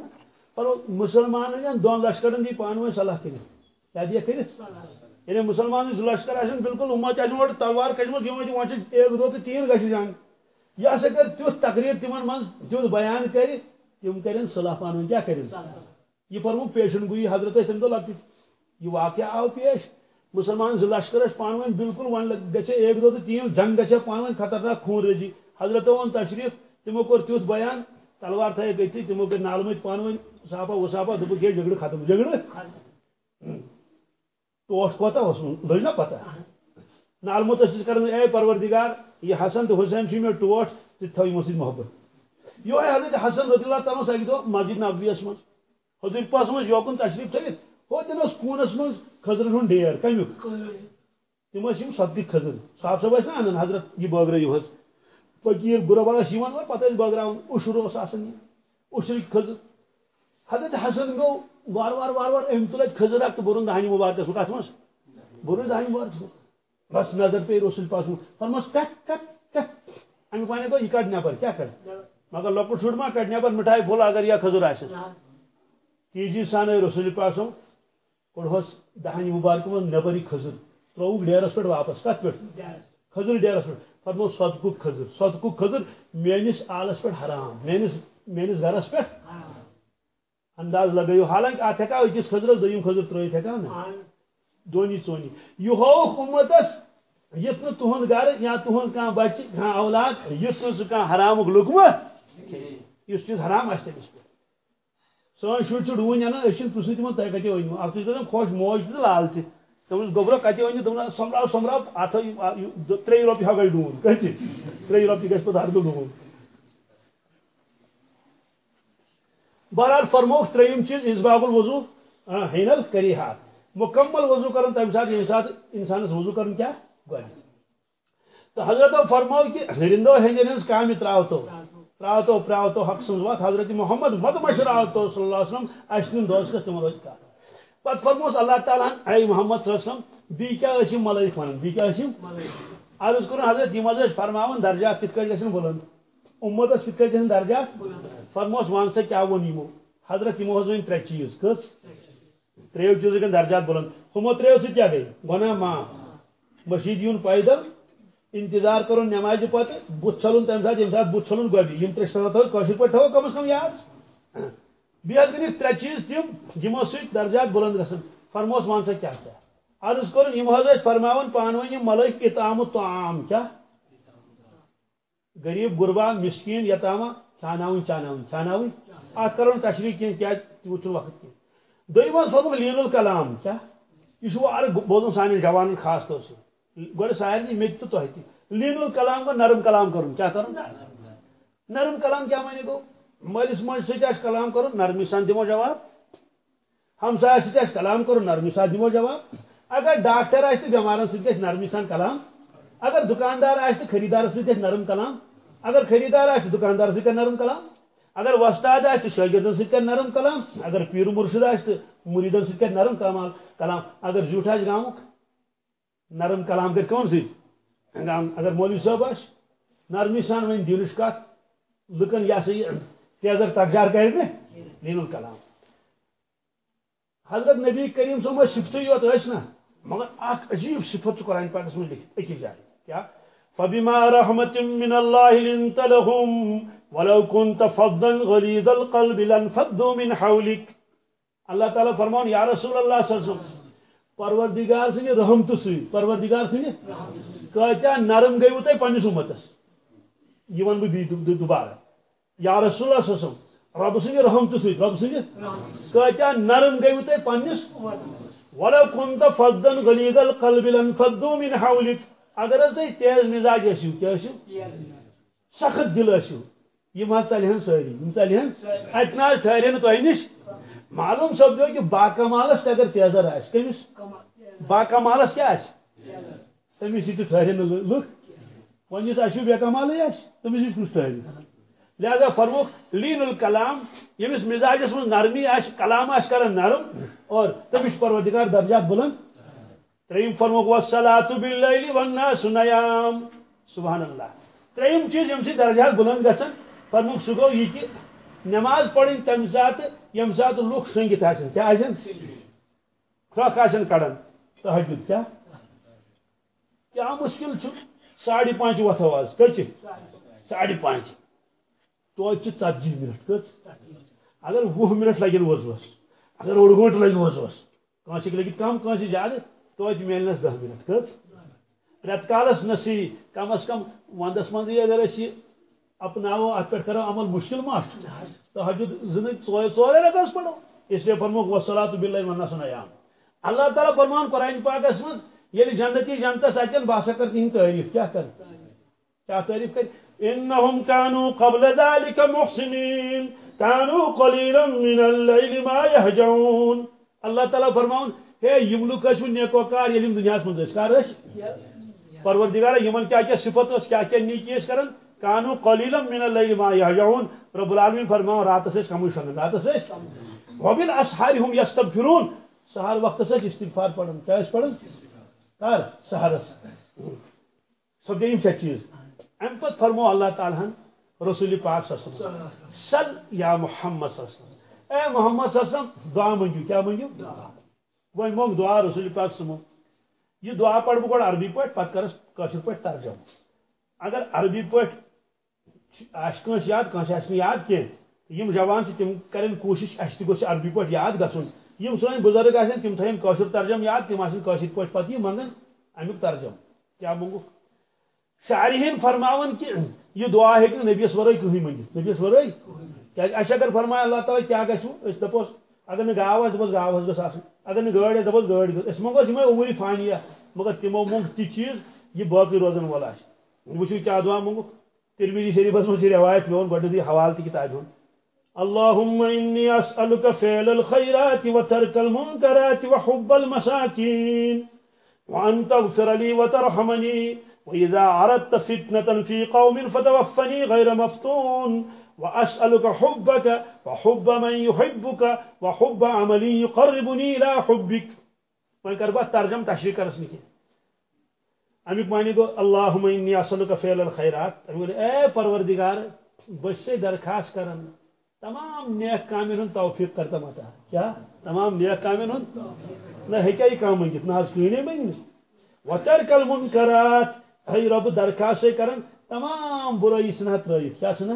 پَرو مُسلمانن دۄن لشکرن دی ؤنۍ صلاح کیٛاہ دِیَکھ کٔرِتھ ییٚلہِ مُسلمان زٕ لشکر آسن بالکل اُمت آسن تلوار کھٔجمٕژ یِمن ایک دۄہ تہٕ تیٖن گژھِ جنگ یہِ ہسا کر تیُتھ تقریٖر تِمن منٛز تیُتھ بیان کرِ تِم کرن صلاح پانہٕ ؤنۍ کیٛاہ کٔرِن یہِ پرمو پیشن گویی حضرت ٲسۍ تمہِ دۄہ لۄکٕٹۍ یہِ واقعہ آو پیش۔ مسلمان زٕ لشکر ٲسۍ پانہٕ ؤنۍ بالکل وۄنۍ گژھِ ایک دۄہ تہٕ تیٖن جنگ گژھِ پانہٕ ؤنۍ خطرناک خوٗن ریزی حضرت اون تشریف تمو کور تیُتھ بیان۔ تلوار تھے گئی تمو کر نال مت پان ون صافا وصافا دپ گے جگڑ ختم۔ جگڑ ٹوٹ کوتا اس لج نا پتہ نال مت کرن اے پروردگار، یہ حسن تو حسین چھ میں ٹوٹ ژٕ تھو یمو سۭتۍ محبت یہ حضرت حسن رضی اللہ تعالیٰ اکہ دہ مسجد نبویس من حضور پاس من یوکن تشریف تھوت ہو تین خونس من خزرن ہند ڈیر کمیک تم صدق خزر صاحب صاحب نا انان حضرت یہ بٲگرٲیِو حظ فقیٖر غُربا ٲسۍ یِوان پتہٕ ٲسۍ بٲگراوان اُشُر اوس آسان یہِ اُشرٕکۍ کھٔزٕر حضرت حسن گوٚو وار وار وار وار أمۍ تُل اَتہِ کھٔزٕر اکھ تہٕ بوٚرُن دانہِ مُبارکس منٛز کتھ منٛز بوٚرُن دانہِ بس نظر پے رسول پاس فرمس کٹ کٹ کٹ۔ امیُک ونے گوٚو یہِ کڑ نٮ۪بر کیٛاہ کڑ مگر لۄکُٹ شُر ما کڑ نٮ۪بر مِٹھاے پھوٚل اگر یا کھٔزٕر آسٮ۪س تیٖجی سان آے رسول پاسو کوٚڑہوس دانہِ مُبارکہٕ منٛز نٮ۪بر یہِ کھٔزٕر ترووُکھ ڈیرس پٮ۪ٹھ واپس کت پٮ۪ٹھ کھزر ڈیرس پٮ۪ٹھ فرمو صدقُک کھزر صدقُک کھزر میٲنِس آلس پٮ۪ٹھ حرام۔ میٲنِس میٲنِس گرس پٮ۪ٹھ انداز لگٲیو حالانکہ اتھ ہیٚکا أکِس کھزرس دوٚیِم کھزر ترٲیِتھ ہیٚکا نا دونی ژونی یہِ ہووُکھ اُمتس یُتھ نہٕ تُہُنٛد گرٕ یا تُہُنٛد کانٛہہ بچہِ کانٛہہ اولاد یُتھ نہٕ سُہ حرامُک لُکمہٕ. یُس چیٖز حرام آسہِ تٔمِس سٲنۍ شُرۍ چھِ ڈوٗنۍ انان أسۍ چھِنہٕ پرژھنٕے تِمن تۄہہِ کتہِ أنۍوٕ اکھ چھِ دپان خۄش موج تہِ لال تہِ دوٚپمَس گوٚبرا کتہِ أنِو دوٚپُن سۄمبراو سۄمبراو اتھ ترٛیٚیہِ رۄپیہِ ہا گژھِ ڈوٗن کَتہِ ترٛیٚیہِ رۄپیہِ گژھِ پتہٕ ہردٕ ڈوٗن بہرحال فرموکھ ترٛیٚیِم چیٖز اِسباب الوضوٗ ہینل کری ہا مکمل وضوٗ کرن تمہِ ساتہٕ ییٚمہِ ساتہٕ اِنسانس وضوٗ کرن کیٛاہ گۄڈٕ تہٕ حضرتو فرمو کہ رِندو ہیٚندٮ۪ن ہٕنٛز کامہِ ترٛاوتو ترٛاوتو پرٛاوتو حق سٕنٛز وتھ حضرت محمد مد مشراوتو صلی اللہ علیہ وسلم اَسہِ نیُن دوستس تِمن روزِ کتھ پتہ فرموس اللہ تعالیٰ اے محمد صلی اللہ علیہ وسلم بی کیا ٲسۍ یِم ملٲیِک ونان بی کیا ٲسۍ یِم عرض کوٚرُن حضرت یِم حظ ٲسۍ فرماوان درجات کِتھ کٲٹھۍ گژھن بُلند۔ اُمتس کِتھ کٲٹھۍ گژھن درجات فرموس وَن سا کیٛاہ ووٚن یِمو حضرت یِمو حظ ؤنۍ ترٛےٚ چیٖز کٔژ ترٛیٚیو چیٖزو گژھن درجات بُلند. ہُمو ترٛیٚیو سۭتۍ کیٛاہ گٔے گۄناہ معاف مٔشیٖد یُن پیدل انتظار کرُن نٮ۪مازِ پتہٕ بُتھ چھلُن تمہِ ساتہٕ ییٚمہِ ساتہٕ بُتھ چھلُن گۄڈٕ یِم ترٛےٚ شرط تھٲو کٲشِر پٲٹھۍ تھاوو کم از کم یاد. بیٚیہِ حظ گٔے ترٛےٚ چیٖز تِم یِمو درجات بُلند گژھن فرموس ون سا کیا کیا؟ عرض کر یم حض فرماون پان ون ملک اطعام تو عام کیا؟ غریب غربا مسکین یتامہ کھاناون چاناون کھاناون ات کرو تشریح کی کیا تیوت وقت کی دویم فرمو لین الکلام کیا؟ یہ وار بوزن سان جوان خاص طور سے گوڑ سارے مت تو تہ لین الکلام کو نرم کلام کرن، کیا کرن؟ نرم کلام کیا معنی گو مالس ماج سۭتۍ کلام کرن؟ نرمی سان دمو جواب. ہمسا سی کلام کرو نرمی سات دمو جواب. اگر ڈاکٹر آہ بمارن سی نرمی سان کلام؟ اگر دکاندار آہ خریدار سی نرم کلام؟ اگر خریدار آہ دکاندار سی نرم کلام؟ اگر وستاد آہ شاگردن سی نرم کلام؟ اگر پیر مرشد آہ مریدن سی نرم کلام؟ کلام، اگر زیوٹ آہ گامک نرم کلام کر کون سی؟ اگر مولوی صاحب آہ نرمی سان ون دینش کت لکن یہ سا یہ تیزر تکجار کر لین الکلام۔ حضرت نبی کریم صاحب صفت یوت نا مگر اخ عجیب صفت قرآن پاکس من لکھت اکی جائے کیا؟ فبما رحمت من الله لنت لهم ولو كنت فظا غليظ القلب لانفضوا من حولك. اللہ تعالیٰ فرمان یا رسول اللہ صلی اللہ علیہ وسلم، پروردگار سنی رحمت سی پروردگار سنی کچا نرم گئی ہوتا تھی پنس امتس یہ ون بہ دوبارہ۔ یا رسول اللہ صلی اللہ علیہ وسلم، رب سند رحمت سی رب سند کتیا نرم گئی تھی پنس ولو كنت فضا غليظ القلب لانفضوا من حولك اگر تھی تیز مزاج ٲسِو کیا سخت دل ژلہن سٲری یِم ژلہن اتہِ نہ حظ ٹھہرے نہٕ تۄہہِ نِش معلوم سپدو کہ باکمالس تہِ اگر تیزر آسہِ کٔمِس باکمالس آسہِ تٔمِس یہِ تہِ ٹھہرے نہٕ لُکھ وۄنۍ یُس اَسہِ بے کمالٕے آسہِ تٔمِس نِش کُس ٹھہرِ لہذا فرموک لین الکلام یمس مزاجس من نرمی آش کلام آش کر نرم اور تمش پروردگار درجات بلند تریم فرموک والصلاة باللیل والناس نیام. سبحان اللہ. تریم چیز یم سی درجات بلند گسن. فرموک سگو یہ کہ نماز پڑھن تم سات یم سات لوک سنگت آسن کیا آسن کھرک آسن کڑن. تحجد کیا؟ کیا مشکل چھ ساڑھے پانچ وتھو آز کچھ؟ ساڑھے پانچ. توتہِ ژتجی منٹ؟ کٔژ اگر وُہ منٹ لگن وضوس اگر اوٚڑ گنٹہٕ لگہِ وضوس کٲنٛسہِ ہیٚکہِ کم کٲنٛسہِ زیادٕ توتہِ میلنس دہ منٹ کٔژ رٮ۪تہٕ کالس نصیٖحی کم از کم ونٛدس منٛزٕے اگر أسۍ یہِ اپناو ات پہ کرو، عمل مشکل ما تحجد زن ژورے رکعت پڑھو۔ اس لیے فرموک وسلاۃ باللہ والناس نیام۔ اللہ تعالیٰ فرمان قرآن پاکس من یل یعنی جنتی جنتس اچن باسا کر تہند تعریف کیا کر۔ کیا تعریف کر؟ انہم كانوا قبل ذلك محسنین كانوا قليلا من الليل ما يهجعون اللہ تعالیٰ فرماؤن ہے یم لوگ ٲسۍ نیکوکار ییٚلہِ یِم دُنیاہس منٛز ٲسۍ کر پروردگار یِمن کیٛاہ کیٛاہ صفت ٲس کیٛاہ کیٛاہ نیکی ٲسۍ کران کانو قلیلم من اللیل ما یهجعون رب العالمین فرماؤن راتس ٲسۍ کمٕے شۄنگان راتس ٲسۍ وبال اسحار هم یستغفرون سحر وقتس ٲسۍ استغفار پڑھان کیٛاہ ٲسۍ پڑھان کر سحرس سۄ گٔے یِم شےٚ چیٖز امہِ پتہٕ فرمو اللہ تعالیٰ ہن رسول پاک صلی اللہ علیہ وسلم سل یا محمد صلی اللہ علیہ وسلم اے محمد صلی اللہ علیہ وسلم دعا منگیو کیا منگیو وۄنۍ مونگ دعا رسول پاک سمو یہ دعا پڑھ بہٕ گۄڈٕ عربی پٲٹھۍ پتہٕ کرس کٲشِر پٲٹھۍ ترجم اگر عربی پٲٹھۍ آسہِ کٲنٛسہِ یاد کٲنٛسہِ آسہِ نہٕ یاد کینٛہہ یِم جوان چھِ تِم کرن کوٗشِش اَسہِ تہِ گوٚژھ عربی پٲٹھۍ یاد گژھُن یِم سٲنۍ بُزرگ آسن تِم تھٲیِن کٲشُر ترجم یاد تِم آسن کٲشِر پٲٹھۍ پتہٕ یہِ منگان امیُک ترجم کیٛاہ منگُکھ شارحین فرماون کہ یہ دعا ہیٚکہِ نہٕ نبیس ورٲے کٕہٕنۍ منٛگِتھ نبیس ورٲے کیٛازِ اَسہِ اگر فرمایا اللہ تعالیٰ کیٛاہ گژھِ أسۍ دپوس اگر نہٕ گاو آسہِ دپوس گاو حظ گٔژھ آسٕنۍ اگر نہٕ گٲڑۍ آسہِ دپوس گٲڑۍ گٔژھ أسۍ منٛگوس یِمے عموٗری فانیہ مگر تِمو منٛگ تہِ چیٖز یہِ باقٕے روزن وول آسہِ وٕچھِو کیٛاہ دعا منٛگُکھ ترمیری شریفس منٛز چھِ روایت مےٚ ووٚن گۄڈنیٚتھٕے حوالہٕ تہِ کِتابہِ ہُنٛد اللهم إني أسألك فعل الخيرات وترك المنكرات وحب المساكين وأن تغفر لي وترحمني وإذا أردت فتنة في قوم فتوفني غير مفتون۔ وأسألك حبك وحب من يحبك وحب عمل يقربني إلى حبك. وإن كربت ترجم تشريك رسمك امیک معنی گو اللہم انی اصلک فعل الخیرات۔ امیک اے پروردگار، بس سے درخواست کرن تمام نیک کامن ہن توفیق کرتا متا کیا؟ تمام نیک کامن ہن نہ ہکائی کام منگت نہ حس کینے منگ وترک المنکرات۔ اے رب، درخواست کرن تمام برائی سنہ ترائیت کیا سنہ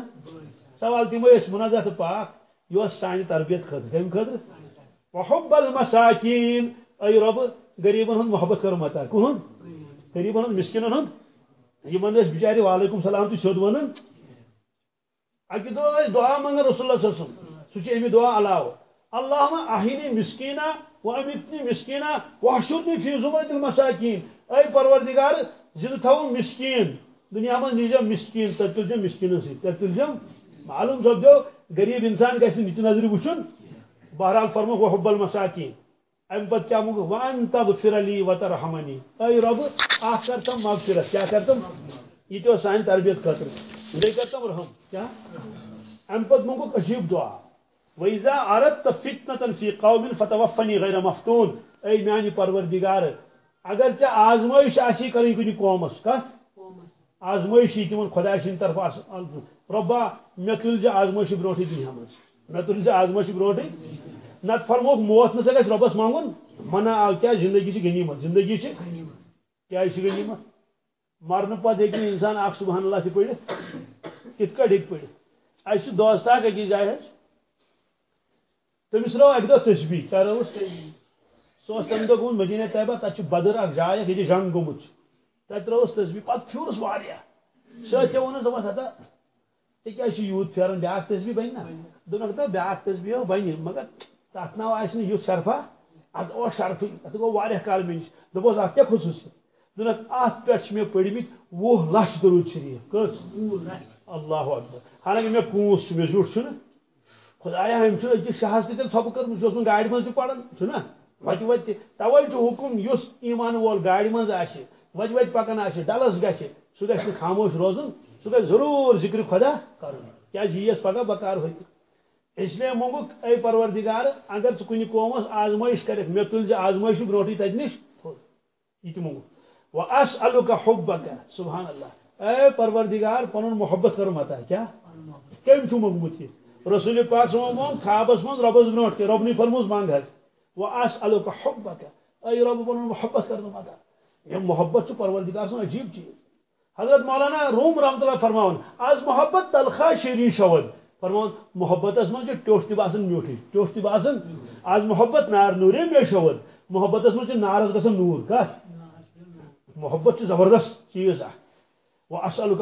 سوال تمو اس منازعہ پاک یہ سانی تربیت خطر کم خطر وحب المساکین. اے رب غریبن ہن محبت کرو متا کہن غریبن ہند مسکن ہند؟ یمن بچار وعلیکم السلام، تو سیود ون اکہ دہ دعا منگا رسول اللہ صلی اللہ علیہ وسلم۔ سہ امی دعا علاوہ۔ اللہم اہینی مسکینہ و امیتنی مسکینہ وحشرنی فی زمرت المساکین۔ اے پروردگار، زندہ تھو مسکین۔ دنیا من نیجم مسکین تر تلجم مسکین سی۔ تر تلجم معلوم سپدو غریب انسان گھر نچ نظر وچن بہرحال فرمو وحب المساکین۔ ام پتہ کیا مگ وان تغفر لی وترحمنی۔ اے رب اخ کرتم مغفرت کیا کرتم؟ یہ تو سان تربیت خاطر۔ یہ کرتم رحم۔ کیا؟ ام پتہ مگ عجیب دعا۔ وإذا أردت فتنة في قوم فتوفني غير مفتون۔ أي میانی پروردگار اگر ژے آزمائش آسی کریں کُنہِ قومس کتھ آزمائشی تمن خدا سٕنٛدِ طرفہٕ رۄبا مےٚ تُلۍ زِ آزمائشی برونٛٹھٕے دُنیا منٛز۔ مےٚ تُلۍ زِ آزمائشی برونٛٹھٕے۔ نت فرموک موت نسا گھر ربس مانگن۔ منع آو کیا زندگی سے غنیمت زندگی سے کیا غنیمت مرن پتہ ہیٚکہِ انسان اکھ سبحان اللہ تہِ پٔرِتھ۔ کِتھ کٲٹھۍ ہیٚکہِ پٔرِتھ۔ اَسہِ چھُ دوست اکھ أکِس جایہِ حظ۔ تٔمِس رٲو اَکہِ دۄہ تسبیح۔ کیٛاہ رٲوٕس سُہ اوس تَمہِ دۄہ طیبہ تَتہِ بدر اکھ جاے اکھ ییٚتہِ جنگ گوٚمُت۔ تَتہِ رٲوٕس تسبیح پتہٕ پھیوٗرُس واریاہ سۭتۍ تہِ ووٚنُس دوٚپَس ہتا ژےٚ کیٛازِ چھُ یوٗت پھیران بیٛاکھ تسبیح بنہِ نا دوٚپُن ہتا بیٛاکھ تسبیح بنہِ مگر تک نا آس یُھ شرفا ات شرفی ات گو واریاہ کال مےٚ نِش دوٚپُس اتھ کیٛاہ خصوٗصیت دوٚپُن اتھ پٮ۪ٹھ چھِ مےٚ پٔرمٕتۍ وُہ لچھ درود شریف کٔژ اللہ اکبر حالانکہ مےٚ پونٛسہٕ چھُ مےٚ زیُٹھ چھُنہٕ خدایا أمۍ چھُنہٕ أکِس شاہس تہِ تیٚلہِ ژھۄپہٕ کٔرمٕژ یہِ اوسمُت گاڑِ منٛز تہِ پران چھُنہ وتہِ وتہِ تہِ توے چھُ حُکُم یُس ایٖمان وول گاڑِ منٛز آسہِ وتہِ وتہِ پکان آسہِ ڈلس گژھِ سُہ گژھِ خاموش روزُن سُہ گژھِ ضروٗر ذِکرِ خۄدا کرُن کیٛازِ یِیَس جی پگاہ بکار ہوٚتہِ اس لیے مونگُک اے پروردگار، اگر ژٕ قومس آزمٲیش کرکھ مےٚ تُلۍ زِ آزمٲیش برونٛٹھٕے تتہِ نِش یہ تہِ مونگُک و اس الُکا حبکا سبحان اللہ اے پروردگار، پنُن محبت کرم عطا کیا؟ کٔمۍ چھُ موٚنگمُت یہِ رسول پاک صلی مونگ خوابس منٛز رۄبس برونٛٹھ کہِ رۄبنٕے فرموٗز منٛگ حظ و اس الُکا حبکا اے رۄب پنُن محبت کرم عطا یِم محبت چھُ پروردگار سُنٛد عجیب چیٖز حضرت مولانا روم رحمت اللہ فرماون آز محبت تلخا شیرین شود۔ فرمان محبت من ٹوٹ تہ باسان میوٹھے ٹوٹ تہ باسان آج محبت نار نورے مے شوت محبت من نارس گژھان نور کت محبت زبردست چیز اخ وہ اصل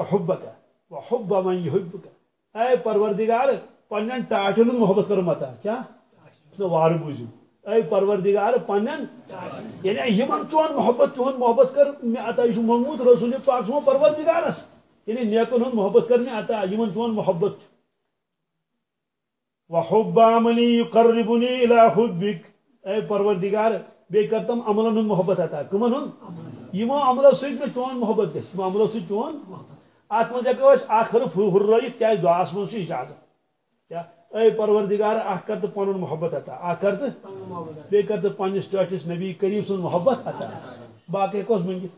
وحب من يحبك اے پروردگار، پنن ٹاٹن محبت کر متا، کیا؟ وار بوزو اے پروردگار، پنن یعنی یمن چون محبت چون محبت کر، میں عطا یہ محمود رسول پاک سو پروردگارس یعنی نیکن ہن محبت کرنے عطا یمن چون محبت۔ وحب من يقربني الى حبك اے پروردگار، بے کرتم عملن ہن محبت عطا کمن ہن؟ یمو عملو سۭتۍ مےٚ چون محبت گژھِ یمو عملو سۭتۍ چون ات مجھ ہیٚکو أسۍ اکھ حرف ہُررٲیِتھ کیازِ دعاس منٛز چھُ اجازت۔ کیا؟ اے پروردگار اکھ کر تہٕ محبت عطا اکھ کر تہٕ بیٚیہِ کر ٹٲٹھِس نبی کریم سُنٛد محبت عطا۔ باقی ہیٚکوس مٔنگِتھ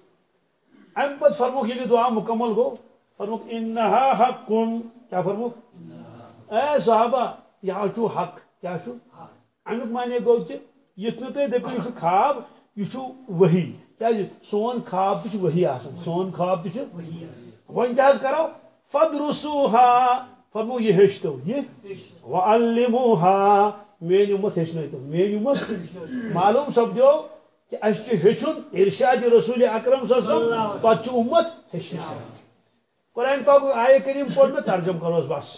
امہِ پتہٕ فرموکھ ییٚلہِ دعا مکمل گوٚو فرموکھ، انہا حق کُن کیا فرموکھ؟ اے صحابہ یہ چھُ حق کیا چھُ امیُک معنی گوٚو تہِ یِتھ نہٕ تُہۍ دٔپِو یہِ چھُ خواب یہ وحی۔ کیازِ جی؟ سون خواب تہ وحی آسان سون خواب تہ وۄنۍ کیٛاہ حظ کرو فدرسوہا۔ فرمو یہ ہیٚچھتو یہ؟ وعلموہا میٲنۍ اُمت ہیٚچھنٲیتو میٲنۍ اُمت معلوم سپدیو کہ اس چھُ ہیٚچھُن ارشاد رسول اکرم صلی اللہ علیہ وسلم پتہٕ چھُ اُمت ہیٚچھناوُن قرآن پاک آیہ کریم پوٚر مےٚ ترجم کروس بس۔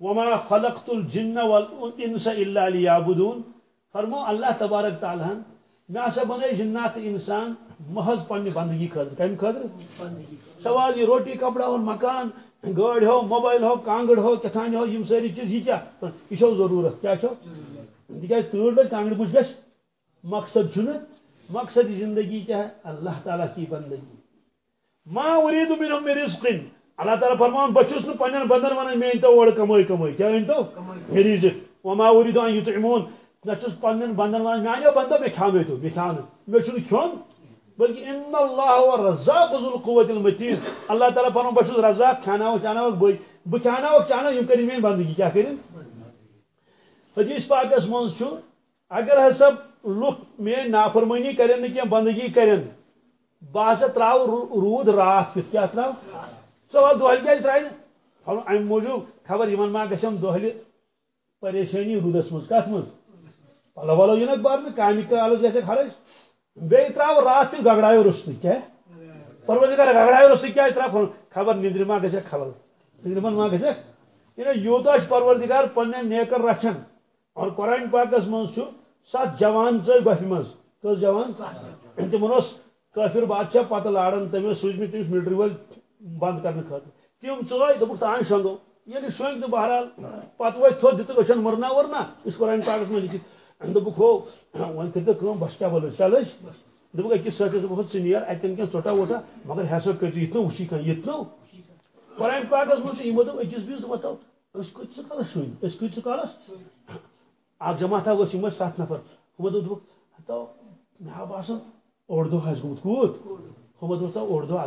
وما خلقت الجن والانس الا ليعبدون۔ فرمو اللہ تبارک تعالیٰ مے ہسا بن جنات انسان محض پنہ بندگی خاطر کم خاطر سوال یہ روٹی کپڑا ہو مکان گاڑ ہو موبائل ہو کانگڑ ہو کتان ہو یم ساری چیز یہ کیا یہ چھو ضرورت کیا چھو تکیاز تر گھس کانگڑ مجھ گھس مقصد چھُ مقصد زندگی کیا ہے؟ اللہ تعالیٰ کی بندگی۔ ما اريد منهم من رزق اللہ تعالیٰ فرمان بچس نہ پنن بندن ونان میں تو اور کمائی کمائی کیا انتو؟ رزق وما اريد ان يطعمون نچس پنن بندن ون میانو بندو مے کھانے تو مے کھانے مے چھن کھون بلکہ ان اللہ هو الرزاق ذو القوة المتين اللہ تعالی پنن بچس رزاق کھانا و چانا بہ بہ کھانا و یم کری میں بندگی، کیا کرن حدیث پاکس من چھ اگر ہسا لوک میں نافرمانی کرن نہ کی بندگی کرن باسا تراو رود رات کس کیا تراو؟ سوال دوہل کیا ترائی ام موجود، خبر یمن ما گشم دوہل پریشانی رودس مز کت مز پلو ولو ینک بارن کامہ کالس گھس خرچ بیٚیہِ ترٛاو رات تہِ گگڑایو روٚستُے کیٛاہ پروردگار گگڑایو روٚستُے کیٛازِ ترٛاو خبر نندرِ ما گژھکھ خبر نندرِ ما گژھکھ یعنی یوٗتاہ چھُ پروردگار پننٮ۪ن نیکن رچھان اور قرآن پاکس منٛز چھُ سَتھ جوان ژٲے گۄپھِ منٛز کٔژ جوان تِمن اوس کٲفِر بادشاہ پتہٕ لاران تٔمۍ ٲسۍ سوٗزمٕتۍ تٔمِس ملٹری وٲلۍ بنٛد کرنہٕ خٲطرٕ تِم ژٲے دوٚپُکھ تانۍ شۄنٛگو ییٚلہِ شۄنٛگۍ تہٕ بہرحال پتہٕ وٲتۍ تھوٚد دِژٕکھ أچھن مُرنا ورنا یہِ چھُ قرآن پاکس منٛز لیکھِتھ دوٚپُکھ ہو وۄنۍ کٔرۍ تو کٲم بس کیٛاہ وَلہٕ چل أسۍ دوٚپُکھ أکِس سۭتۍ دوٚپُکھ ژٕ نیر اَتٮ۪ن کینٛہہ ژوٚٹا ووٚٹا مگر ہسا کٔرۍ یِتھ نہٕ وٕچھی کانٛہہ یِتھ نہٕ قرآن پاکس منٛز چھُ یِمو دوٚپ أکِس بیٚیِس دوٚپتو أسۍ کۭتِس کالس شُنۍ أسۍ کۭتِس کالس اکھ جماعتہ ٲسۍ یِم ٲسۍ سَتھ نفر ہُمو دوٚپ دوٚپُکھ ہتو مےٚ ہا باسان اوٚڑ دۄہ آسہِ گوٚمُت کوٗت ہُمو دوٚپ تو اوٚڑ دۄہ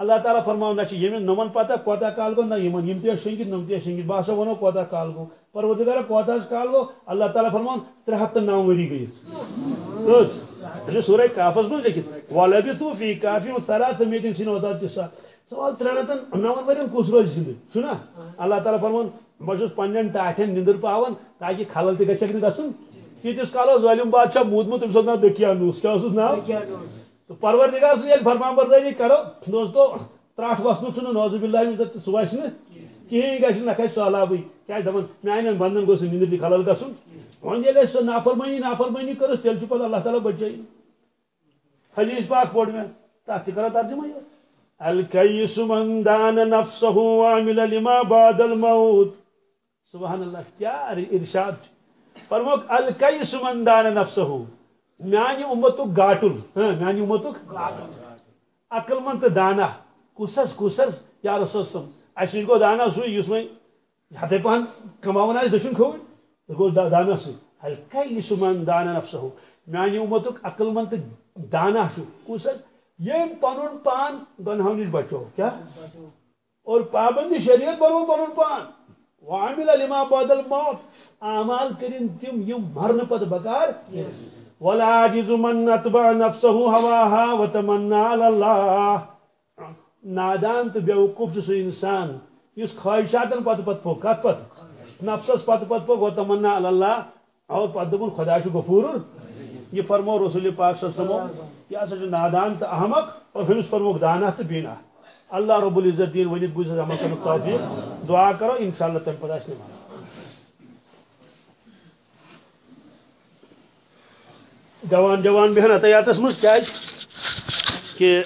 اللہ تعالیٰ فرماو نہ ییٚمِس نمن پتہ کوتاہ کال گوٚو نہ یِمن یِم تہِ ٲسۍ نم تہِ ٲسۍ شٔنگِتھ بہٕ ہسا وَنو کوتاہ کال گوٚو پروردگار کوتاہ کال گوٚو اللہ تعالیٰ فرمان ترٛےٚ ہَتھ تہٕ نو ؤری گٔیِس کٔژ اچھا، سورے کافس منٛز لیکھِتھ وَلبِثو فی کافی سرات میٖٹِنٛگ سٕنٛدِ وَتات تہِ ساتھ سوال ترٛےٚ ہَتن نون ؤرین کُس روزِ زِندٕ چھُنا اللہ تعالیٰ فرمان بہٕ چھُس پننٮ۪ن ٹاٹھٮ۪ن نِندٕر پاوان تاکہِ خلل تہِ گژھٮ۪کھ نہٕ گژھُن تیٖتِس کالس ظٲلِم بادشاہ موٗدمُت تٔمِس اوس ناو دٔکیانوٗس کیٛاہ اوسُس ناو تہٕ پروردگار سٕنٛز ییٚلہِ فرمان بردٲری کرو۔ دوستو ترٛٹھ وسنُک چھُنہٕ نوزُب اللہ سُہ وسہِ نہٕ کہین گژھِ نہ کھسہِ سہلابٕے کیازِ دپان میانٮ۪ن بندن گوٚژھ نندر تہِ خلل گژھُن وۄنۍ ییٚلہِ اَسہِ سۄ نافرمٲنی نافرمٲنی کٔرٕس تیٚلہِ چھُ اللہ تعالیٰ بچٲیی حدیث پاک پوٚر مےٚ تتھ تہِ کرو ترجمہ الکیس من دان نفسه وعمل لما بعد الموت۔ سبحان اللہ، کیا ارشاد۔ فرموک الکیس من دان نفسه میانہِ امتُک گاٹُل میانہِ امتُک عقل مند تہٕ دانا کُسس کُسس یا رسول اَسہِ نِش گوٚو دانا سُے یُس وۄنۍ ہتھے پہن کماوان آسہِ دٔچھُن کھوٕرۍ سُہ گوٚو دانا سُے الکیس من دان نفسه میانہِ امتُک عقل مند تہٕ دانا چھُ کُس حظ یم پن پان گنہو نش بچو کیا اور پابندی شریعت بنو پن پان وعمل لما بعد الموت اعمال کرن تم یم مرن پت بکار ولا عاجز من اتبع نفسه هواها وتمنى على الله. نادان تو بیوقوف سو انسان، اس خواہشاتن پت پت پو کت پت. نفسس پت پت پو وتمنى على الله اور پت دپن خدا چھ غفور. یہ فرمو رسول پاک صلی اللہ علیہ وسلم، یہ ہسا نادان تو احمق، اور ہمس فرموک دانا تو بینا. اللہ رب العزت دین ونت گزر عمل کرنے توفیق. دعا کرو، انشاءاللہ تم پتہ اس نماز جوان جوان بہن اتیاتس مز کیا کہ